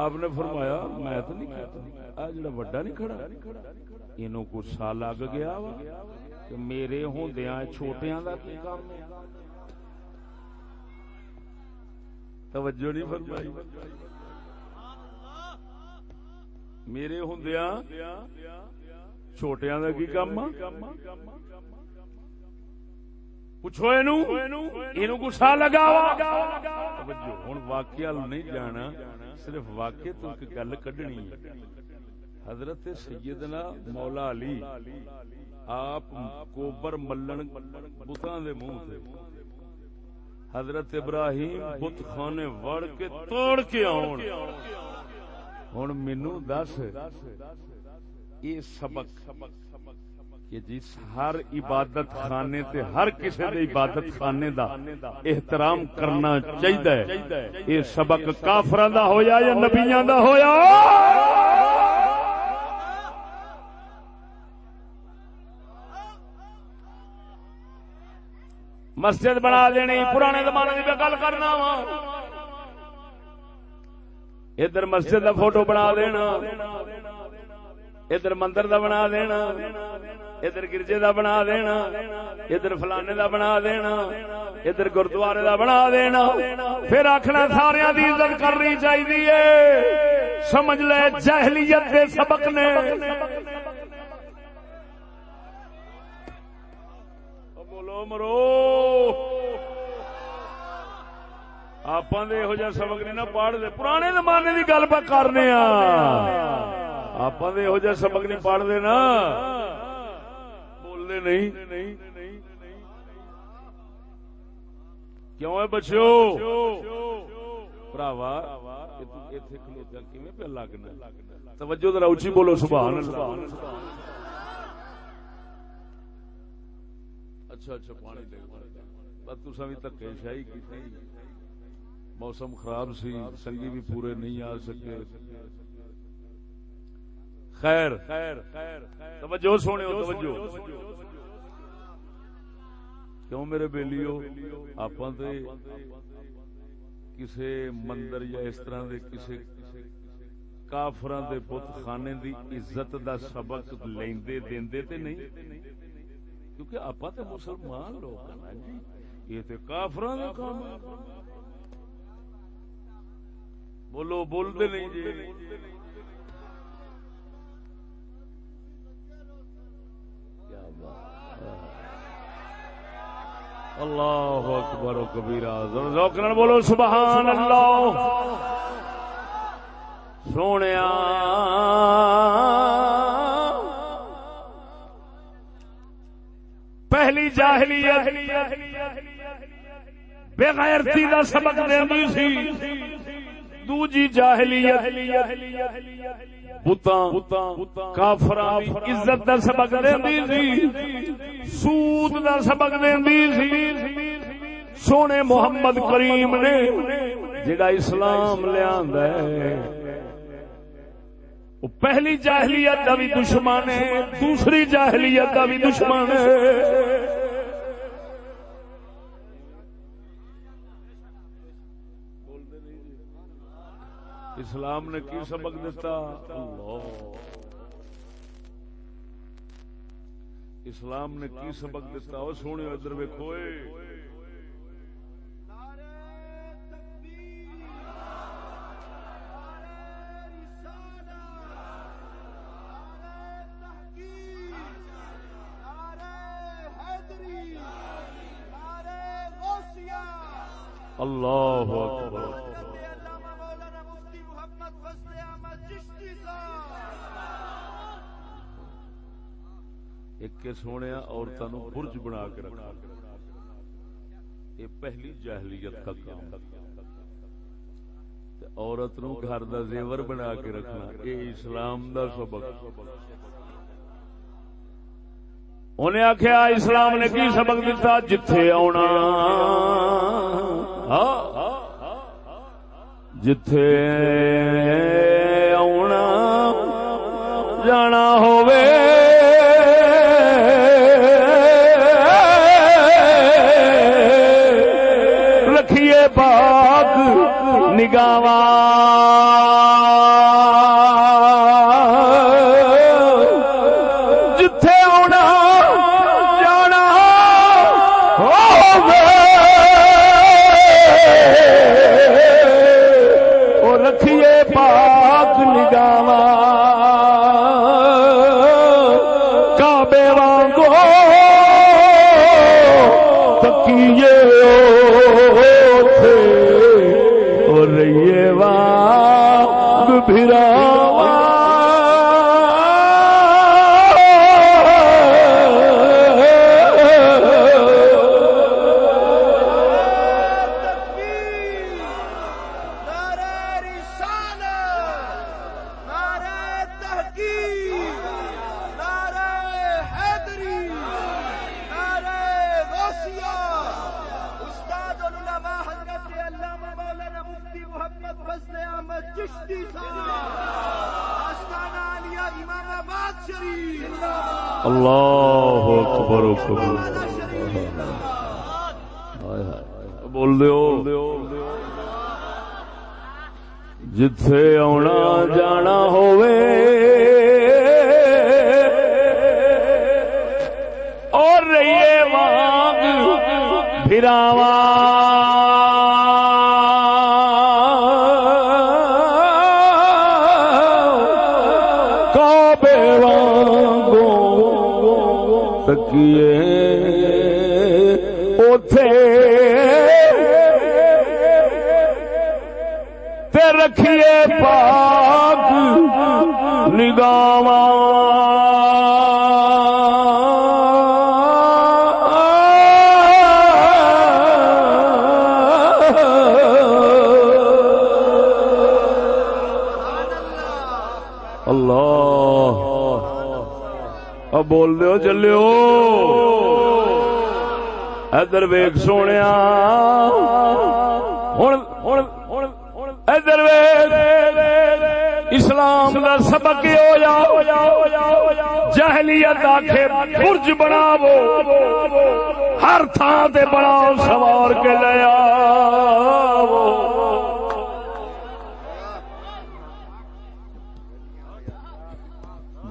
آپ نے فرمایا، میں تو نہیں کہتا۔ جڑا وڈا نہیں کھڑا۔ اینو گسا لگ گیا وا کہ میرے ہوندیاں چھوٹیاں دا کی کام توجہ نہیں فرمائی۔ میرے ہوندیاں، چھوٹیاں دا کی کام پوچھو یہ گسا لگا ہوں واقعہ نہیں جانا۔ صرف واقع تو ایک گل کڈنی حضرت سیدنا مولا علی، آپ کوبر ملن بتان دے منہ سے حضرت ابراہیم بت خانے وڑ کے توڑ کے آن ہوں مینو دس، یہ سبق۔ کہ جی ہر عبادت خانے تے ہر کسی دے عبادت خانے دا احترام کرنا چاہیے یہ سبق کافران دا ہویا یا نبیان دا ہویا؟ مسجد بنا دینی، پرانے زمانے کی گل کرنا وا۔ ادھر مسجد دا فوٹو بنا دینا، ادھر مندر دا بنا دینا۔ ادھر گرجے دا بنا دینا، ادھر فلانے دا بنا دینا، ادھر گردوارے دا بنا دینا۔ پھر آخنا سارا دی عزت کرنی چاہیے سمجھ لے جہلیت دے سبق نے۔ بولو، مرو۔ آپ یہو جہ سبق نہیں نہ پڑھتے پرانے زمانے کی گل بات کرنے آپ یہو جہ سبق نہیں پڑھتے نا۔ بولنے نہیں. کیوں ہے بچو پہ لگنا توجہ ذرا بولو سبحان اچھا اچھا پانی دے تسا بھی شاہی موسم خراب سی سنگی بھی پورے نہیں آ سکے۔ خیر. توجہ سونے توجہ کیوں میرے بیلیو؟ آپ کسی مندر یا اس طرح دے کسی کافران دے بت خانے دی عزت دا سبق لیندے دیندے تے نہیں؟ کیونکہ آپ تے مسلمان لوگ ہیں جی۔ یہ تے دے کام بولو بول دے نہیں جی۔ اللہ اکبر و کبیرہ روکن بولو سبحان اللہ سونے پہلی جاہلی بے غیرتی دا سبق دینی سی۔ دوجی جاہلیت کافراں عزت دا سبق دیندی سی، سود دا سبق دیندی سی۔ سونے محمد کریم نے جڑا اسلام لیا پہلی جاہلیت کا بھی دشمن ہے، دوسری جاہلیت کا بھی دشمن ہے۔ اسلام نے کی سبق دیتا؟ اللہ۔ اسلام نے کی سبق دیتا؟ وہ سونے ادھر ویکو اللہ اکبر۔ ایک کے سونے عورتوں نو برج بنا کے رکھا۔ یہ پہلی جاہلیت کا کام۔ عورت نو گھر دا زیور بنا کے رکھنا، یہ اسلام دا سبق۔ انہیں آخیا اسلام نے کی سبق دیتا جتھے آنا ہاں۔ جتھے آنا جانا ہووے۔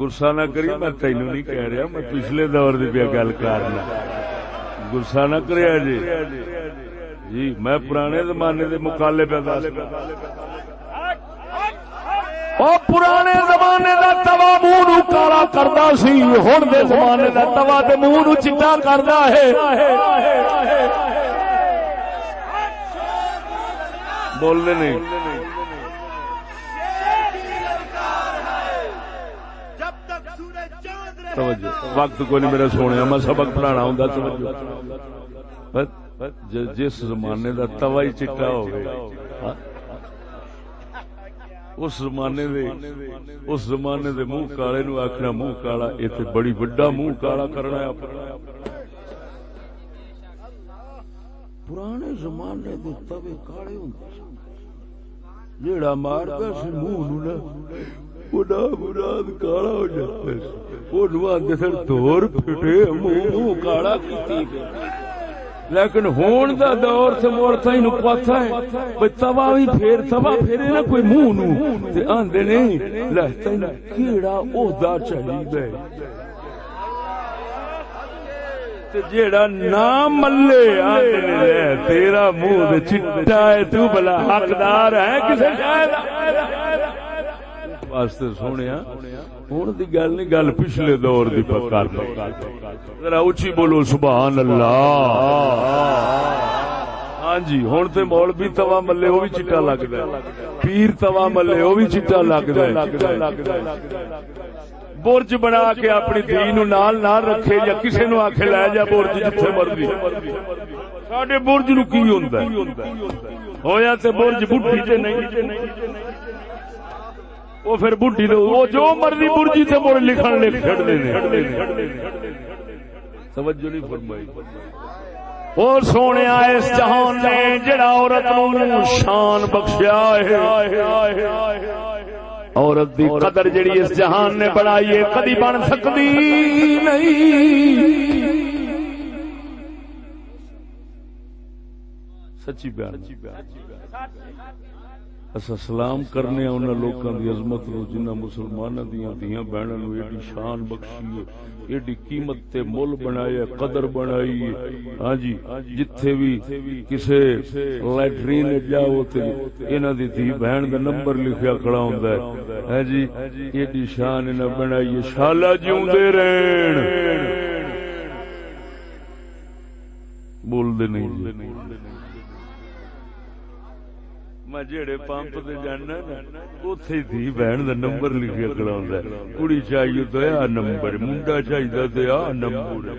گسا نہ کری میں تینو نہیں کہہ رہا میں پچھلے دور کی پیا گل کرنا گسا نہ کریا جی جی میں پرانے زمانے دے مقالے پہ دس پرانے زمانے دا توا منہ نو کالا کردا سی ہن دے زمانے دا توا تے منہ نو چٹا کردا ہے بولنے نہیں توجہ۔ وقت کوئی نہیں میرا سونے، میں سبق پڑھانا ہوں توجہ۔ جی، جس زمانے دا توا ہی چٹا ہو اس زمانے دے، اس زمانے دے منہ کالے نو آخنا منہ کالا اتنے بڑی بڑا منہ کالا کرنا ہے پرانے زمانے دے توے کالے ہوندے جیڑا مارتا سی منہ نو نا مراد کالا ہو جاتا سر دور پھٹے، منہ کالا کیتی لیکن ہون دا دور سے مور تھا نو پتہ ہے۔ بھئی توا وی پھیر، توا پھیرے نہ کوئی منہ نو۔ تے آندے نہیں لے تین کیڑا عہدہ چاہیے جیڑا نام ملے، آندے تیرا منہ چٹا ہے، تو بلا حقدار ہے کسے شاید۔ واسطے سونے ہوں دی گل نہیں، گل پچھلے دور دی پکار ذرا اچھی بولو، سبحان اللہ۔ ہاں جی ہوں تو مول بھی توا ملے وہ بھی چٹا لگتا پیر توا ملے وہ بھی چٹا لگتا برج بنا کے اپنی دھی نو نال نال رکھے، یا کسی نو آخ لے جا برج جتھے مرضی۔ سڈے برج نو کی ہوں ہویا تے برج بڈھی تے نہیں۔ وہ پھر بڈی وہ جو مرضی برجی سے مڑ لکھن لکھ چڑ توجہ نہیں فرمائی۔ اور سونے اس جہان نے جڑا عورت شان بخشیا ہے۔ عورت دی قدر جڑی اس جہان نے بنائی ہے کدی بن سکتی نہیں۔ سچی بیان اصا سلام کرنے انہوں لوکاں دی عظمت نو جنہ مسلماناں دیاں دیاں بہناں نو ایڈی شان بخشی ہے، ایڈی قیمت تے مول بنایا قدر بنائی ہے۔ ہاں جی جتھے بھی کسے لیٹرین جاؤ تے انہاں دی تھی بہن دا نمبر لکھیا کھڑا ہوندا ہے۔ ہاں جی ایڈی شان انہاں بنائی ہے۔ شالا جیوندے رہن۔ بول دے نہیں جی۔ میں جیڑے پمپ تے جانا اوتھے تھی بہن دا نمبر لکھیا کراوندا کڑی چاہیے تو آ نمبر منڈا چاہیے تے آ نمبر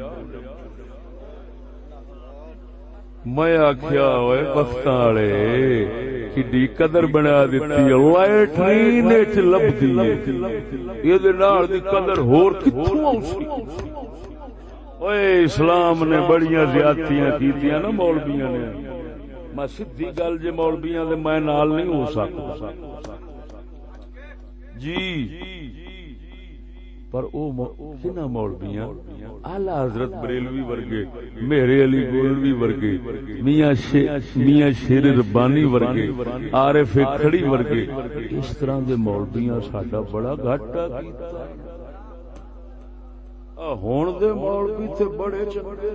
میں آخیا ہوئے وقت والے کڈی قدر بنا دیتی لائٹرین وچ لبدی ہے یہ دی قدر ہور کتھوں اوسی اوئے اسلام نے بڑیاں زیادتیاں کیتیاں نا مولویاں نے میں سیدھی گل جی مولبیاں میں نال نہیں ہو سکتا۔ جی۔ پر او کنا مولبیاں اعلی حضرت بریلوی ورگے میرے علی گولوی ورگے، میاں میاں شیر ربانی ورگے، عارف کھڑی ورگے۔ اس طرح دے مولبیاں ساڈا بڑا گھاٹا کیتا ہن دے مولوی تے بڑے چنگے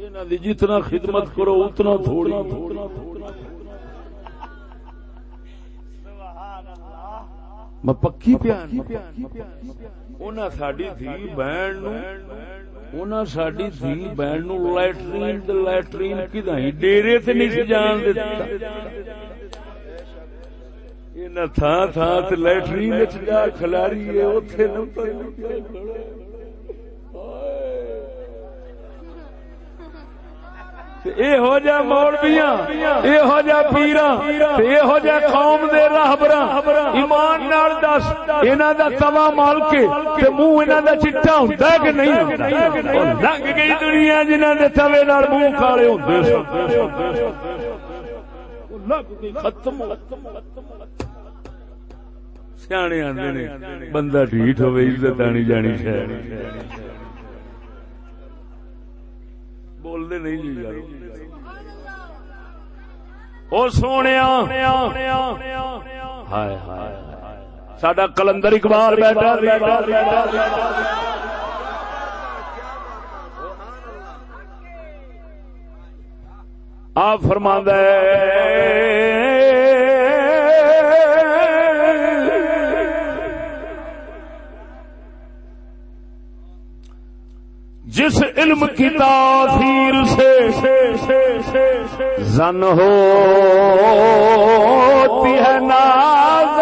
جتنا خدمت کرو اتنا تھوڑی۔ میں پکی ساڈی دھی بہن ساڈی دھی بہن نو ڈیرے سے نہیں جان دتا۔ تھان تھان لائٹرین جا کھلاری جا مولویاں پیراں قوم دے راہبراں ایمان نال دس، انہاں دا توا مال کے تے منہ انہاں دا چٹا ہوندا کہ نہیں ہوندا لنگ گئی دنیا جنہاں دے توے نال منہ کالے ہوندے سن ختم سیانے آندے نے، بندہ ڈھیٹ ہوے عزت آنی جانی شے بولتے نہیں جی یار او سونے ہائے ہائے سڈا کلندر اقبال بیٹھا آپ فرما جس علم کی تاثیر سے زن ہوتی ہے ناز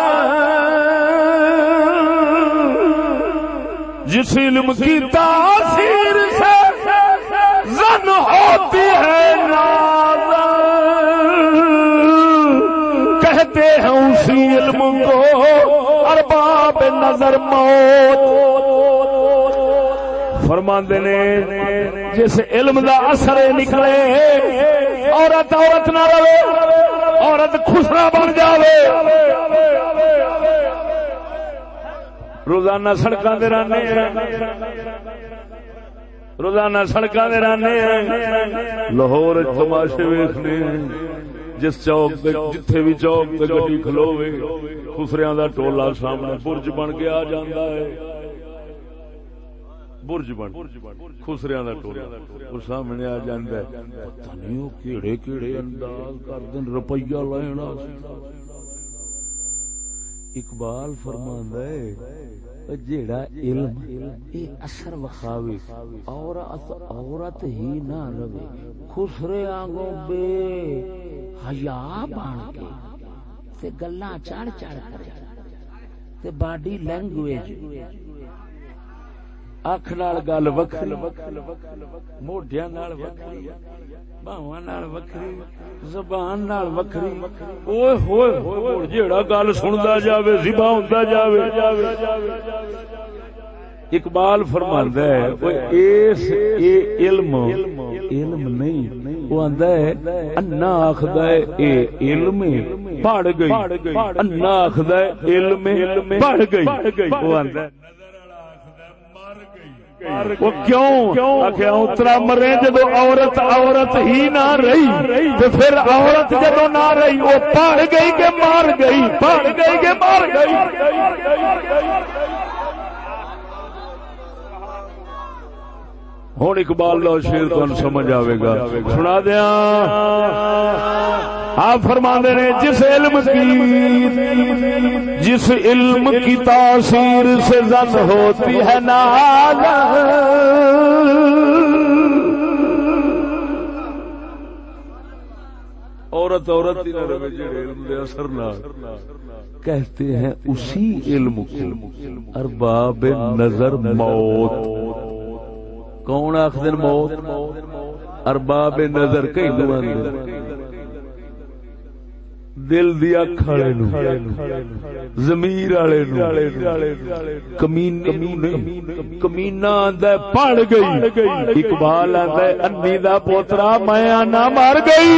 جس علم کی تاثیر سے زن ہوتی ہے ناز کہتے ہیں اسی علم کو ارباب نظر موت۔ فرماندے نے، جس علم دا اثر نکلے، عورت عورت نہ رہے، عورت خسرا بن جاوے۔ روزانہ سڑکاں دے رانے۔ روزانہ سڑکاں دے رانے۔ لاہور تماشے ویکھنے، جس چوک جتھے بھی چوک تے گڈی کھلوے خسریاں دا ٹولا سامنے برج بن کے آ جاندا ہے۔ برج بن، خسریاں دا ٹولا او سامنے آ جاندا ہے، پتہ نہیں او کیڑے کیڑے انداز کر دین روپیہ لینا اقبال فرماندا ہے جیڑا علم، اے اثر وکھاوے عورت عورت ہی نہ رہے، خسرے آنگوں بے حیا بن کے، تے گلاں چڑھ چڑھ کرے، تے باڈی لینگویج اکھ نال گل وکھری موڈیاں نال وکھری باواں نال وکھری زبان نال وکھری اوئے ہوئے ہوئے جیڑا گل سندا جاوے زبا ہوندا جاوے اقبال فرماندا ہے او اس اے علم علم نہیں وہ آندا ہے انا آکھدا ہے اے علم پڑھ گئی انا آکھدا ہے علم پڑھ گئی وہ آندا ہے وہ کیوں؟ اترا مرے جدو عورت عورت ہی نہ رہی تو پھر عورت جدو نہ رہی، وہ پڑ گئی کہ مار گئی پڑ گئی کہ مار گئی۔ ہوں اقبال لو شیر تم سمجھ آئے گا سنا دیا آپ فرما نے جس علم کی جس علم کی تاثیر سے زن ہوتی ہے نال عورت عورت ہی نہ رہے جڑے علم دے اثر نہ کہتے ہیں اسی علم کو ارباب نظر موت کون آخر موت؟ ارباب نظر کئی دل دیا کھڑے زمیر والے کمینا آدھا پڑ گئی۔ اقبال آدھا انی دا پوترا میں آنا مر گئی۔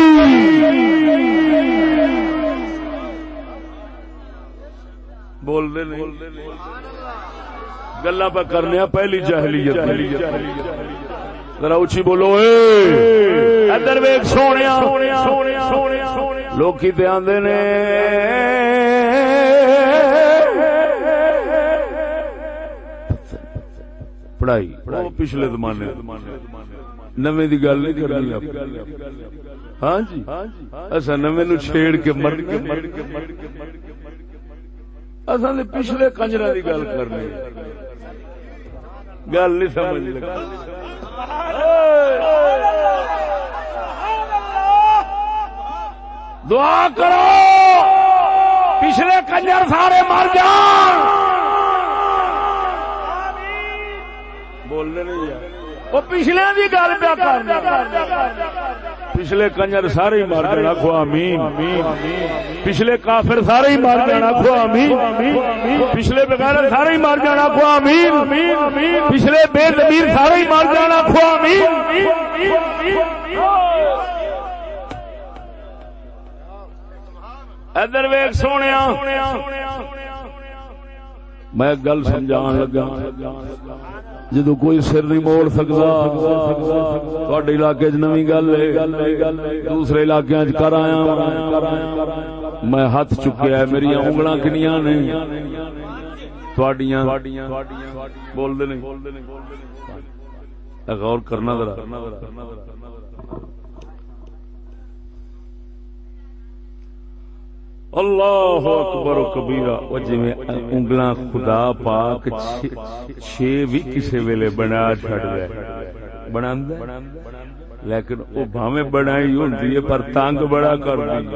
بول دے نہیں۔ گلا پہ کرنے پہلی جہلیت ذرا اچھی بولو ادھر ویک سونے لوگ آدھے نے۔ پڑھائی۔ پچھلے زمانے۔ نویں دی گل نہیں کرنی ہاں جی۔ اصا نویں نو چھیڑ کے مر کے مر کے مر کے اصل پچھلے کنجرا کی گل کرنی۔ گل نہیں سمجھ دعا کرو۔ پچھلے کنجر سارے مر جان۔ بولنے نہیں وہ پچھلے بھی گل پیا کر پچھلے کنجر سارے مر جانا کھو امین پچھلے کافر سارے مر جانا کھو امین پچھلے بغیر سارے مر جانا کھو امین پچھلے بے زمین سارے مر جانا کھو امین ادھر ویگ سونے میں گل سمجھان لگا۔ جدو کوئی سر نہیں موڑ سکتا علاقے چ نوی گل دوسرے علاقے کر آیا ہاں۔ میں ہاتھ چکیا میری انگل کنیا نے۔ بول دے غور کرنا ذرا۔ اللہ اکبر و کبیرہ و جی انگلاں خدا پاک چھ بھی کسے ویلے بنا چھڑ گئے بنا لیکن وہ بھامے بنائی ہوندی ہے پر تنگ بڑا کر دی۔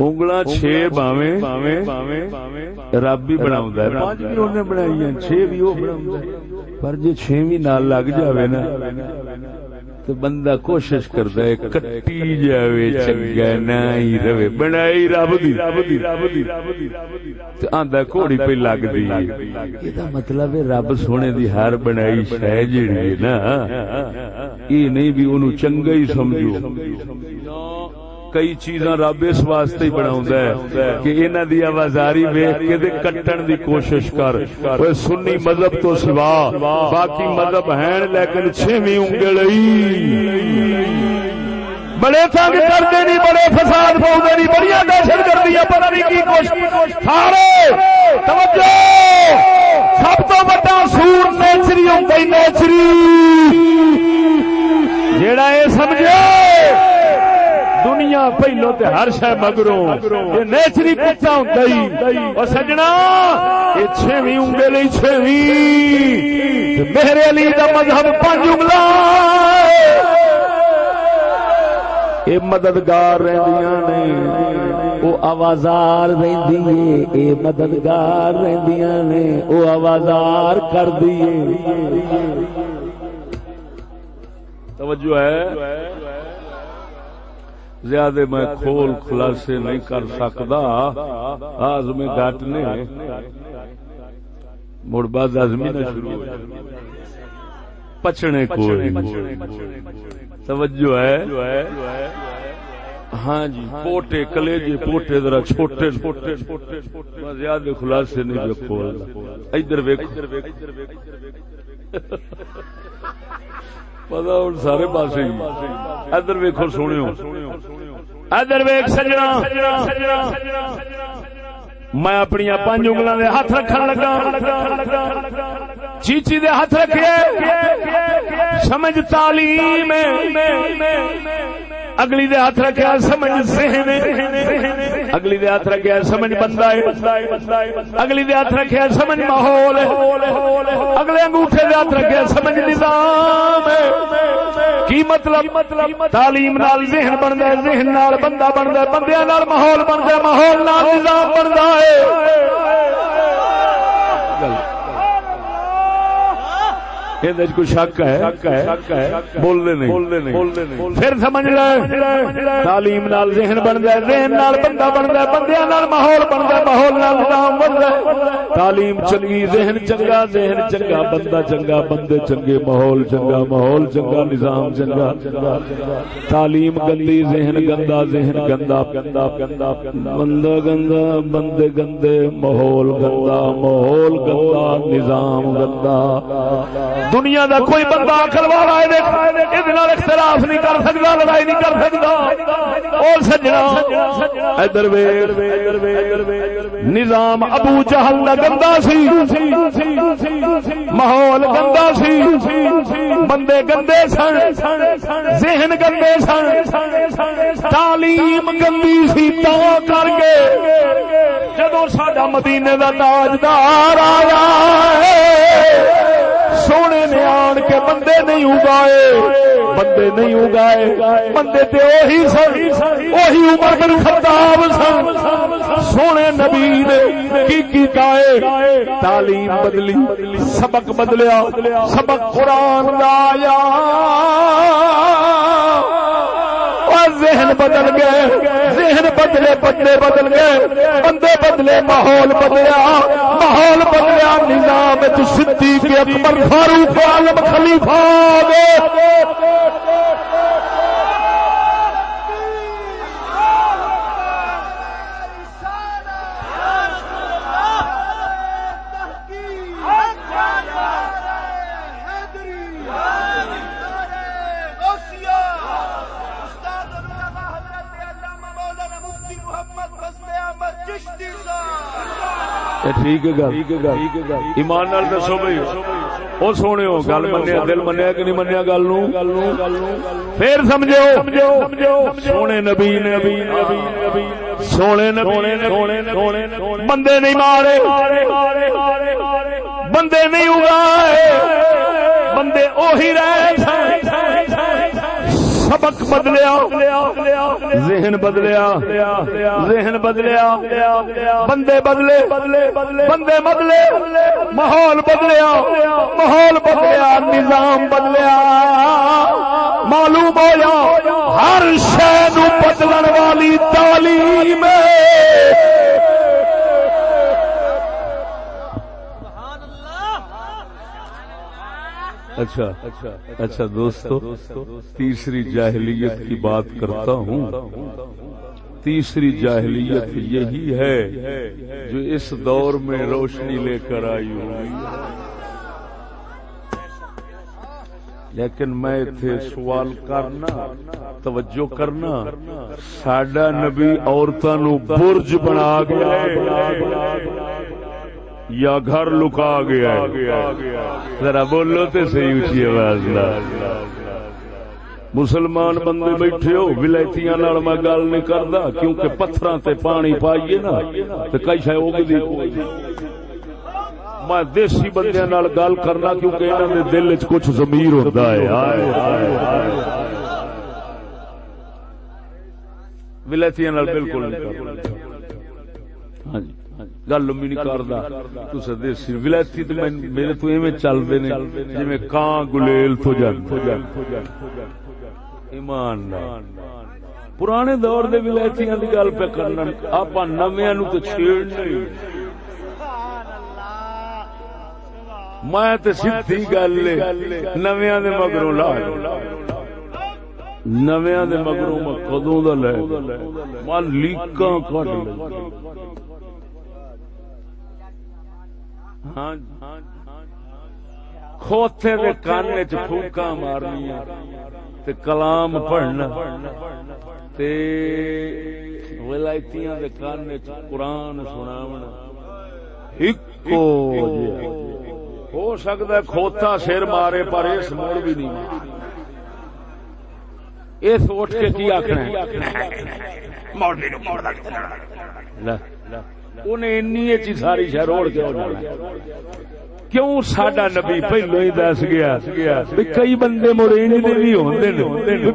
انگلا چھ باوے رب بھی بنا پانچ بھی انہیں بنائی چھ بھی وہ بنا پر جی چھ بھی نال لگ جائے نا تو بندہ کوشش کرتا ہے کٹی جاوے چنگا نہ ہی رہے۔ بنائی رب دی۔ آندا گھوڑی پہ لگ دی۔ مطلب ہے رب سونے دی ہر بنائی شہ جیڑی ہے نا۔ یہ نہیں بھی چنگا ہی سمجھو۔ کئی چیزاں رب اس واسطے ہی بنا کہ انہوں دی آوازاری ویخ کے کٹن دی کوشش کر۔ سنی مذہب تو سوا باقی مذہب ہیں لیکن چھویں انگل بڑے تنگ کرتے نہیں، بڑے فساد پاؤں نہیں بڑی دہشت گردی پتا نہیں کی کوشش۔ سارے، توجہ! سب تو بڑا سور نیچری ہوں نیچری۔ جیڑا یہ سمجھے دنیا پہلو تے ہر شہ مگرو یہ نیچری کتا ہوں اور سجنا، یہ چھویں انگل چھویں۔ میرے علی کا مذہب پانچ انگلا یہ مددگار رہدیاں نے وہ آوازار رہندی اے مددگار رہندیاں نے وہ آوازار کر دیے۔ توجہ ہے۔ زیادہ میں کھول خلاصے نہیں کر سکتا۔ آج میں گٹ مڑ بعد آزمی نہ شروع پچھنے کو توجہ ہے؟ ہاں جی پوٹے کلیجے، پوٹے ذرا چھوٹے چھوٹے زیادہ خلاصے نہیں جو کھول۔ ادھر ویک پتا ہوں سارے پاس ادھر ویکو سونے ادھر ویک سجنا میں اپنی پانچ انگلوں کے ہاتھ رکھن لگا چیچی دے ہاتھ رکھے سمجھ تعلیم اگلی دے ہاتھ رکھا سمجھ ذہن اگلی دے ہاتھ رکھا سمجھ بندہ اگلی دے ہاتھ رکھا سمجھ ماحول اگلے انگوٹھے دے ہاتھ رکھا سمجھ نظام کی مطلب؟ تعلیم نال ذہن بنتا ہے، ذہن نال بندہ بنتا ہے بندے نال ماحول بنتا ہے، ماحول نال نظام بنتا ہے۔ کوئی شک ہے بولنے نہیں پھر سمجھ لے تعلیم نال ذہن ذہن نال بندہ نال ماحول ماحول نال نظام تعلیم چنگی ذہن چنگا ذہن چنگا بندہ چنگا بندے چنگے ماحول چنگا ماحول چنگا نظام چنگا تعلیم گندی ذہن گندا ذہن گندا گندا گندا بندہ گندا بندے گندے ماحول گندا ماحول گندا نظام گندا دنیا دا کوئی بندہ اکل والا اختلاف نہیں کر سکتا، لڑائی نہیں کر سکتا۔ اور سجنا ادھر نظام ابو جہل دا گندا سی۔ ماحول گندا سی۔ بندے گندے سن۔ ذہن گندے سن۔ تعلیم گندی سی۔ تا کر کے جدو سڈا مدینے دا تاجدار آیا سونے نے آن کے بندے نہیں اگائے، بندے نہیں اگائے۔ بندے تے اوہی سن، اوہی عمر بن خطاب سن۔ سونے نبی نے کی کی گائے؟ تعلیم بدلی، سبق بدلیا، سبق قرآن آیا۔ ذہن بدل گئے، ذہن بدلے بندے بدل گئے۔ بندے بدلے، ماحول بدلیا ماحول بدلیا نظام صدیق اکبر فاروق عالم خلیفہ ٹھیک ہے گل۔ ایمان نال دسو بھائی۔ وہ سونے ہو گل منیا دل منیا کہ نہیں منیا گل پھر سمجھو۔ سونے نبی نبی سونے نبی بندے نہیں مارے۔ بندے نہیں اگائے۔ بندے اوہی رہے سبق بدلیا، ذہن بدلیا ذہن بدلیا، بندے بدلے بندے بدلے ماحول بدلیا ماحول بدلیا، نظام بدلیا، معلوم ہوا ہر شہر بدلن والی تعلیم اچھا اچھا دوستو تیسری جاہلیت کی بات کرتا ہوں۔ تیسری جاہلیت یہی ہے جو اس دور میں روشنی لے کر آئی ہوئی لیکن میں اتنے سوال کرنا توجہ کرنا سڈا نبی عورتوں برج بنا گیا۔ یا گھر لکا گیا ذرا بولو تو صحیح اچھی آواز مسلمان بندے بیٹھے ہو ولائتیاں میں گل نہیں کرتا کیونکہ پتھر تے پانی پائیے نا تو کئی شاید میں دیسی بندے گل کرنا، کیونکہ انہوں نے دل چ کچھ زمیر ہوتا ہے۔ ولائتیاں بالکل نہیں۔ ہاں جی۔ گل لمبی نہیں کردا۔ کرتا دیسی ولائتی تو میرے تو ایویں چلتے نے جی کان گلیل تو ایمان پرانے دور دے ولائتیاں کی گل پہ کرنا آپ نمیا نو تو چھیڑ نہیں میں تو سی گل نمیا دے مگروں لا نمیا دے مگروں میں کدوں دا لے میں لیکاں کٹ کھوتے دے کان چ پھوکا مارنیا تے کلام پڑھنا تے ولایتیاں دے کان چ قرآن سناونا۔ اکو ہو سکتا ہے کھوتا سر مارے پر اس موڑ بھی نہیں یہ سوچ کے کی آخر موڑ بھی موڑ انہیں چی ساری شہر روڑ کے جانا کیوں ساڈا نبی پہلو ہی دس گیا کئی بندے مڑے بھی ہوتے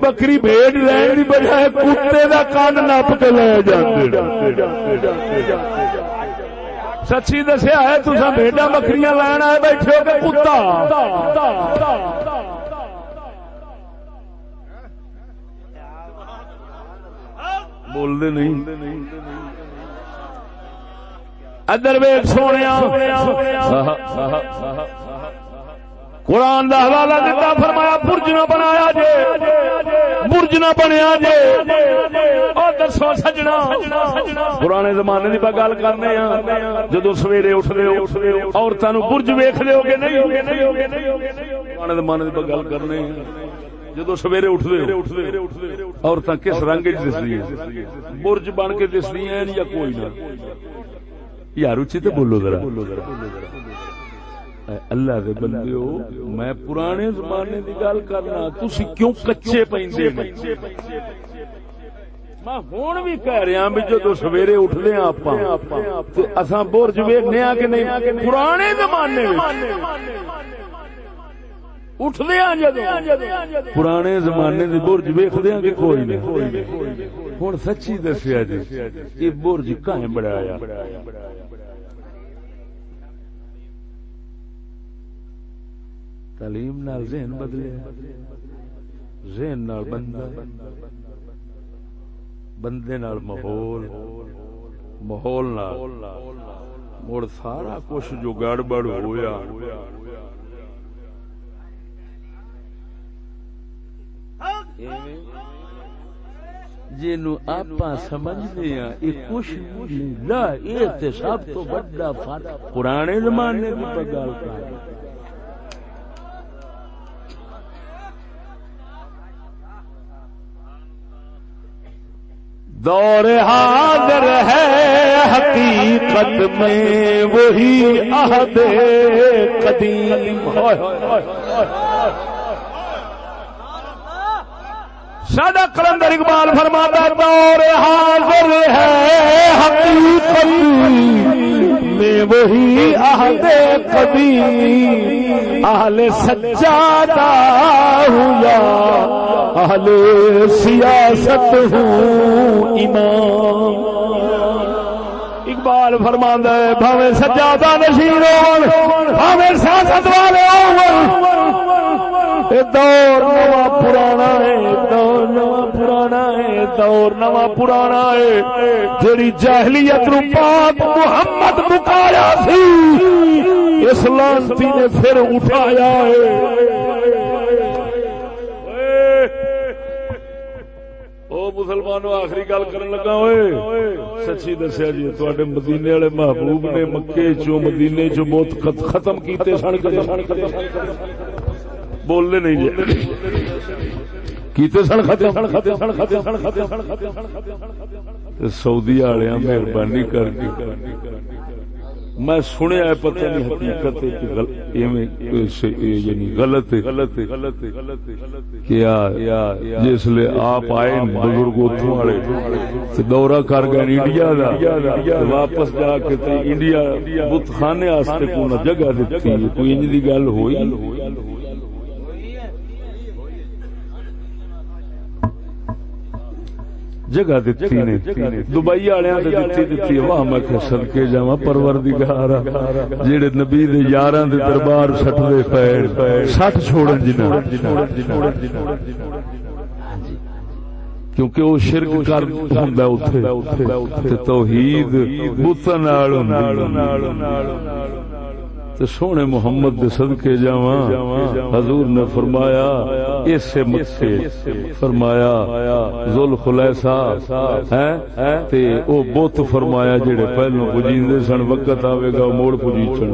بکری بھیڑ لین کی بجائے کتے کا کن نپ کے لے جاتے سچی دسیا ہے تصا بھیڈا بکری لین آئے بیٹھے ہو کہ کتا؟ بولتے نہیں۔ ادر ویگ سونے قرآن دا حوالہ دیتا فرمایا، برج نہ بنایا جے۔ برج نہ بنیا جے۔ اور دسو سجنا۔ پرانے زمانے کی گل کرنے جدو سویرے اٹھ دے عورتوں برج ویخ لو گے نہیں؟ پرانے زمانے کی گل کرنے جدو سویرے اٹھ دے عورتیں کس رنگ دسدی برج بن کے دسدی یا کوئی نہ؟ یار اچھی تو بولو ذرا۔ اللہ دے بندے ہو میں پرانے زمانے دی گل کرنا، تسی کیوں کچے پیندے میں ہوں بھی کہہ رہا بھی جدو سویرے اٹھتے ہیں آپ اصا برج ویکنے کہ نہیں؟ پرانے زمانے اٹھتے ہیں پرانے زمانے کے برج ویکد کہ کوئی نہیں۔ ہوں سچی دسیا جی یہ برج کہیں بڑھایا تعلیم نال ذہن بدلے ذہن نال بندہ بندے نال ماحول۔ ماحول نال۔ مڑ سارا کچھ جو گڑبڑ ہویا۔ جن آپ سمجھتے ہیں، یہ کچھ نہیں یہ سب تو بڑا فرق پرانے زمانے کی گل کر دور حاضر ہے حقیقت میں وہی عہد قدیم۔ ہے سادہ کلندر اقبال فرماتا دور حاضر ہے حقیقت۔ میں وہی عہد قدیم اہل سجادہ ہوں یا اہل سیاست ہوں امام۔ اقبال فرماندہ ہے، بھاوے سجادہ نشین ہو بھاوے سیاست والے ہو دور نواں پرانا ہے دور نواں پرانا ہے۔ جڑی جاہلیت نو پاک محمد مکایا سی، اس لانتی نے پھر اٹھایا ہے۔ مسلمانوں، آخری گل کرن لگا ہوئے۔ سچی دسیا جی تے مدینے والے محبوب نے مکے چو مدینے چو موت ختم کیتے سن بولنے نہیں جی۔ کیتے سن سعودی والے مہربانی کر کے میں سنیا پتہ نہیں حقیقت یعنی غلط غلط کیا جس لیے آپ آئے بزرگ اتوں والے دورہ کر گئے انڈیا دا واپس جا کے انڈیا بت خانے کو جگہ دیتی کوئی انج دی گل ہوئی؟ جگہ دتی نے دبئی دتی دتی واہ میں سدکے جا پروردگار جہے نبی یار دربار سٹ دے پے سٹ چھوڑن جنہ۔ کیونکہ وہ شرک کر ہوں توحید بتن تو سونے محمد دے صدقے جاواں۔ حضور نے فرمایا، اس سے مکے فرمایا ذل خلیسا ہے تے او بت فرمایا، جڑے پہلو پجیندے سن، وقت آوے گا موڑ پجیچن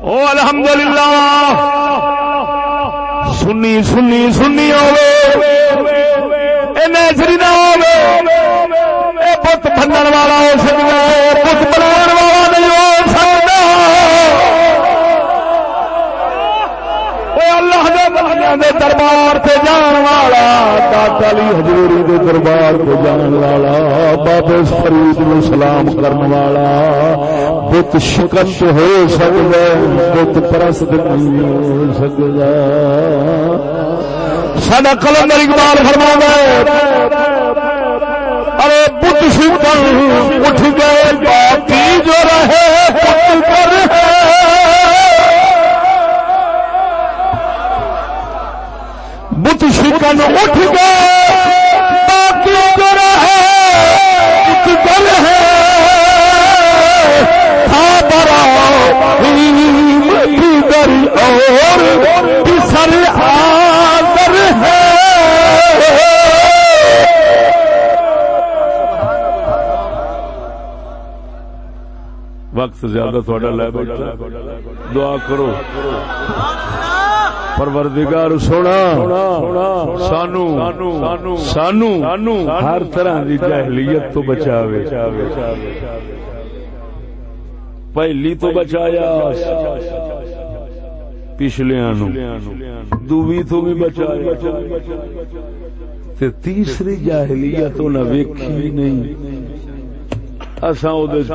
او الحمدللہ، سنی سنی سنی ہوے اے نیچری نہ ہوے اے بت بنن والا ہو سکدا ہے بت بناون دے دربار تے جان والا داتا علی حضوری دے دربار تے جان والا، بابے فرید نو سلام کرن والا، بت شکست ہو سکدا بت پرست نہیں ہو سکدا ساڈا کلندر اقبال فرماتا ہے، ارے بت شکر اٹھ گئے باقی جو رہے، بت پر بت اٹھ گئے۔ باقی جو رہے بت پر ہے۔ برا اور بسر آدر ہے۔ وقت زیادہ تھوڑا لے بیٹھا۔ دعا کرو۔ پروردگار سونا، سانو سانو، ہر طرح کی جہلیت تو بچاوے۔ پہلی تو بچایا پچھلیا دوی تو بھی بچایا۔ تیسری جاہلیت نہ ویکھی نہیں۔ اصا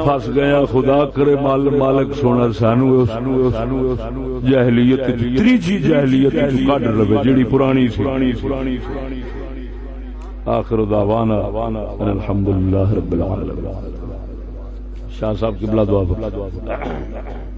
فس گیا خدا کرے مال مالک سونا، سانو جہلیت تریجی جہلیت کڈ لو جیڑی پرانی سی۔ آخر دعوانا الحمدللہ رب العالمین۔ شاہ صاحب کی بلا دعا۔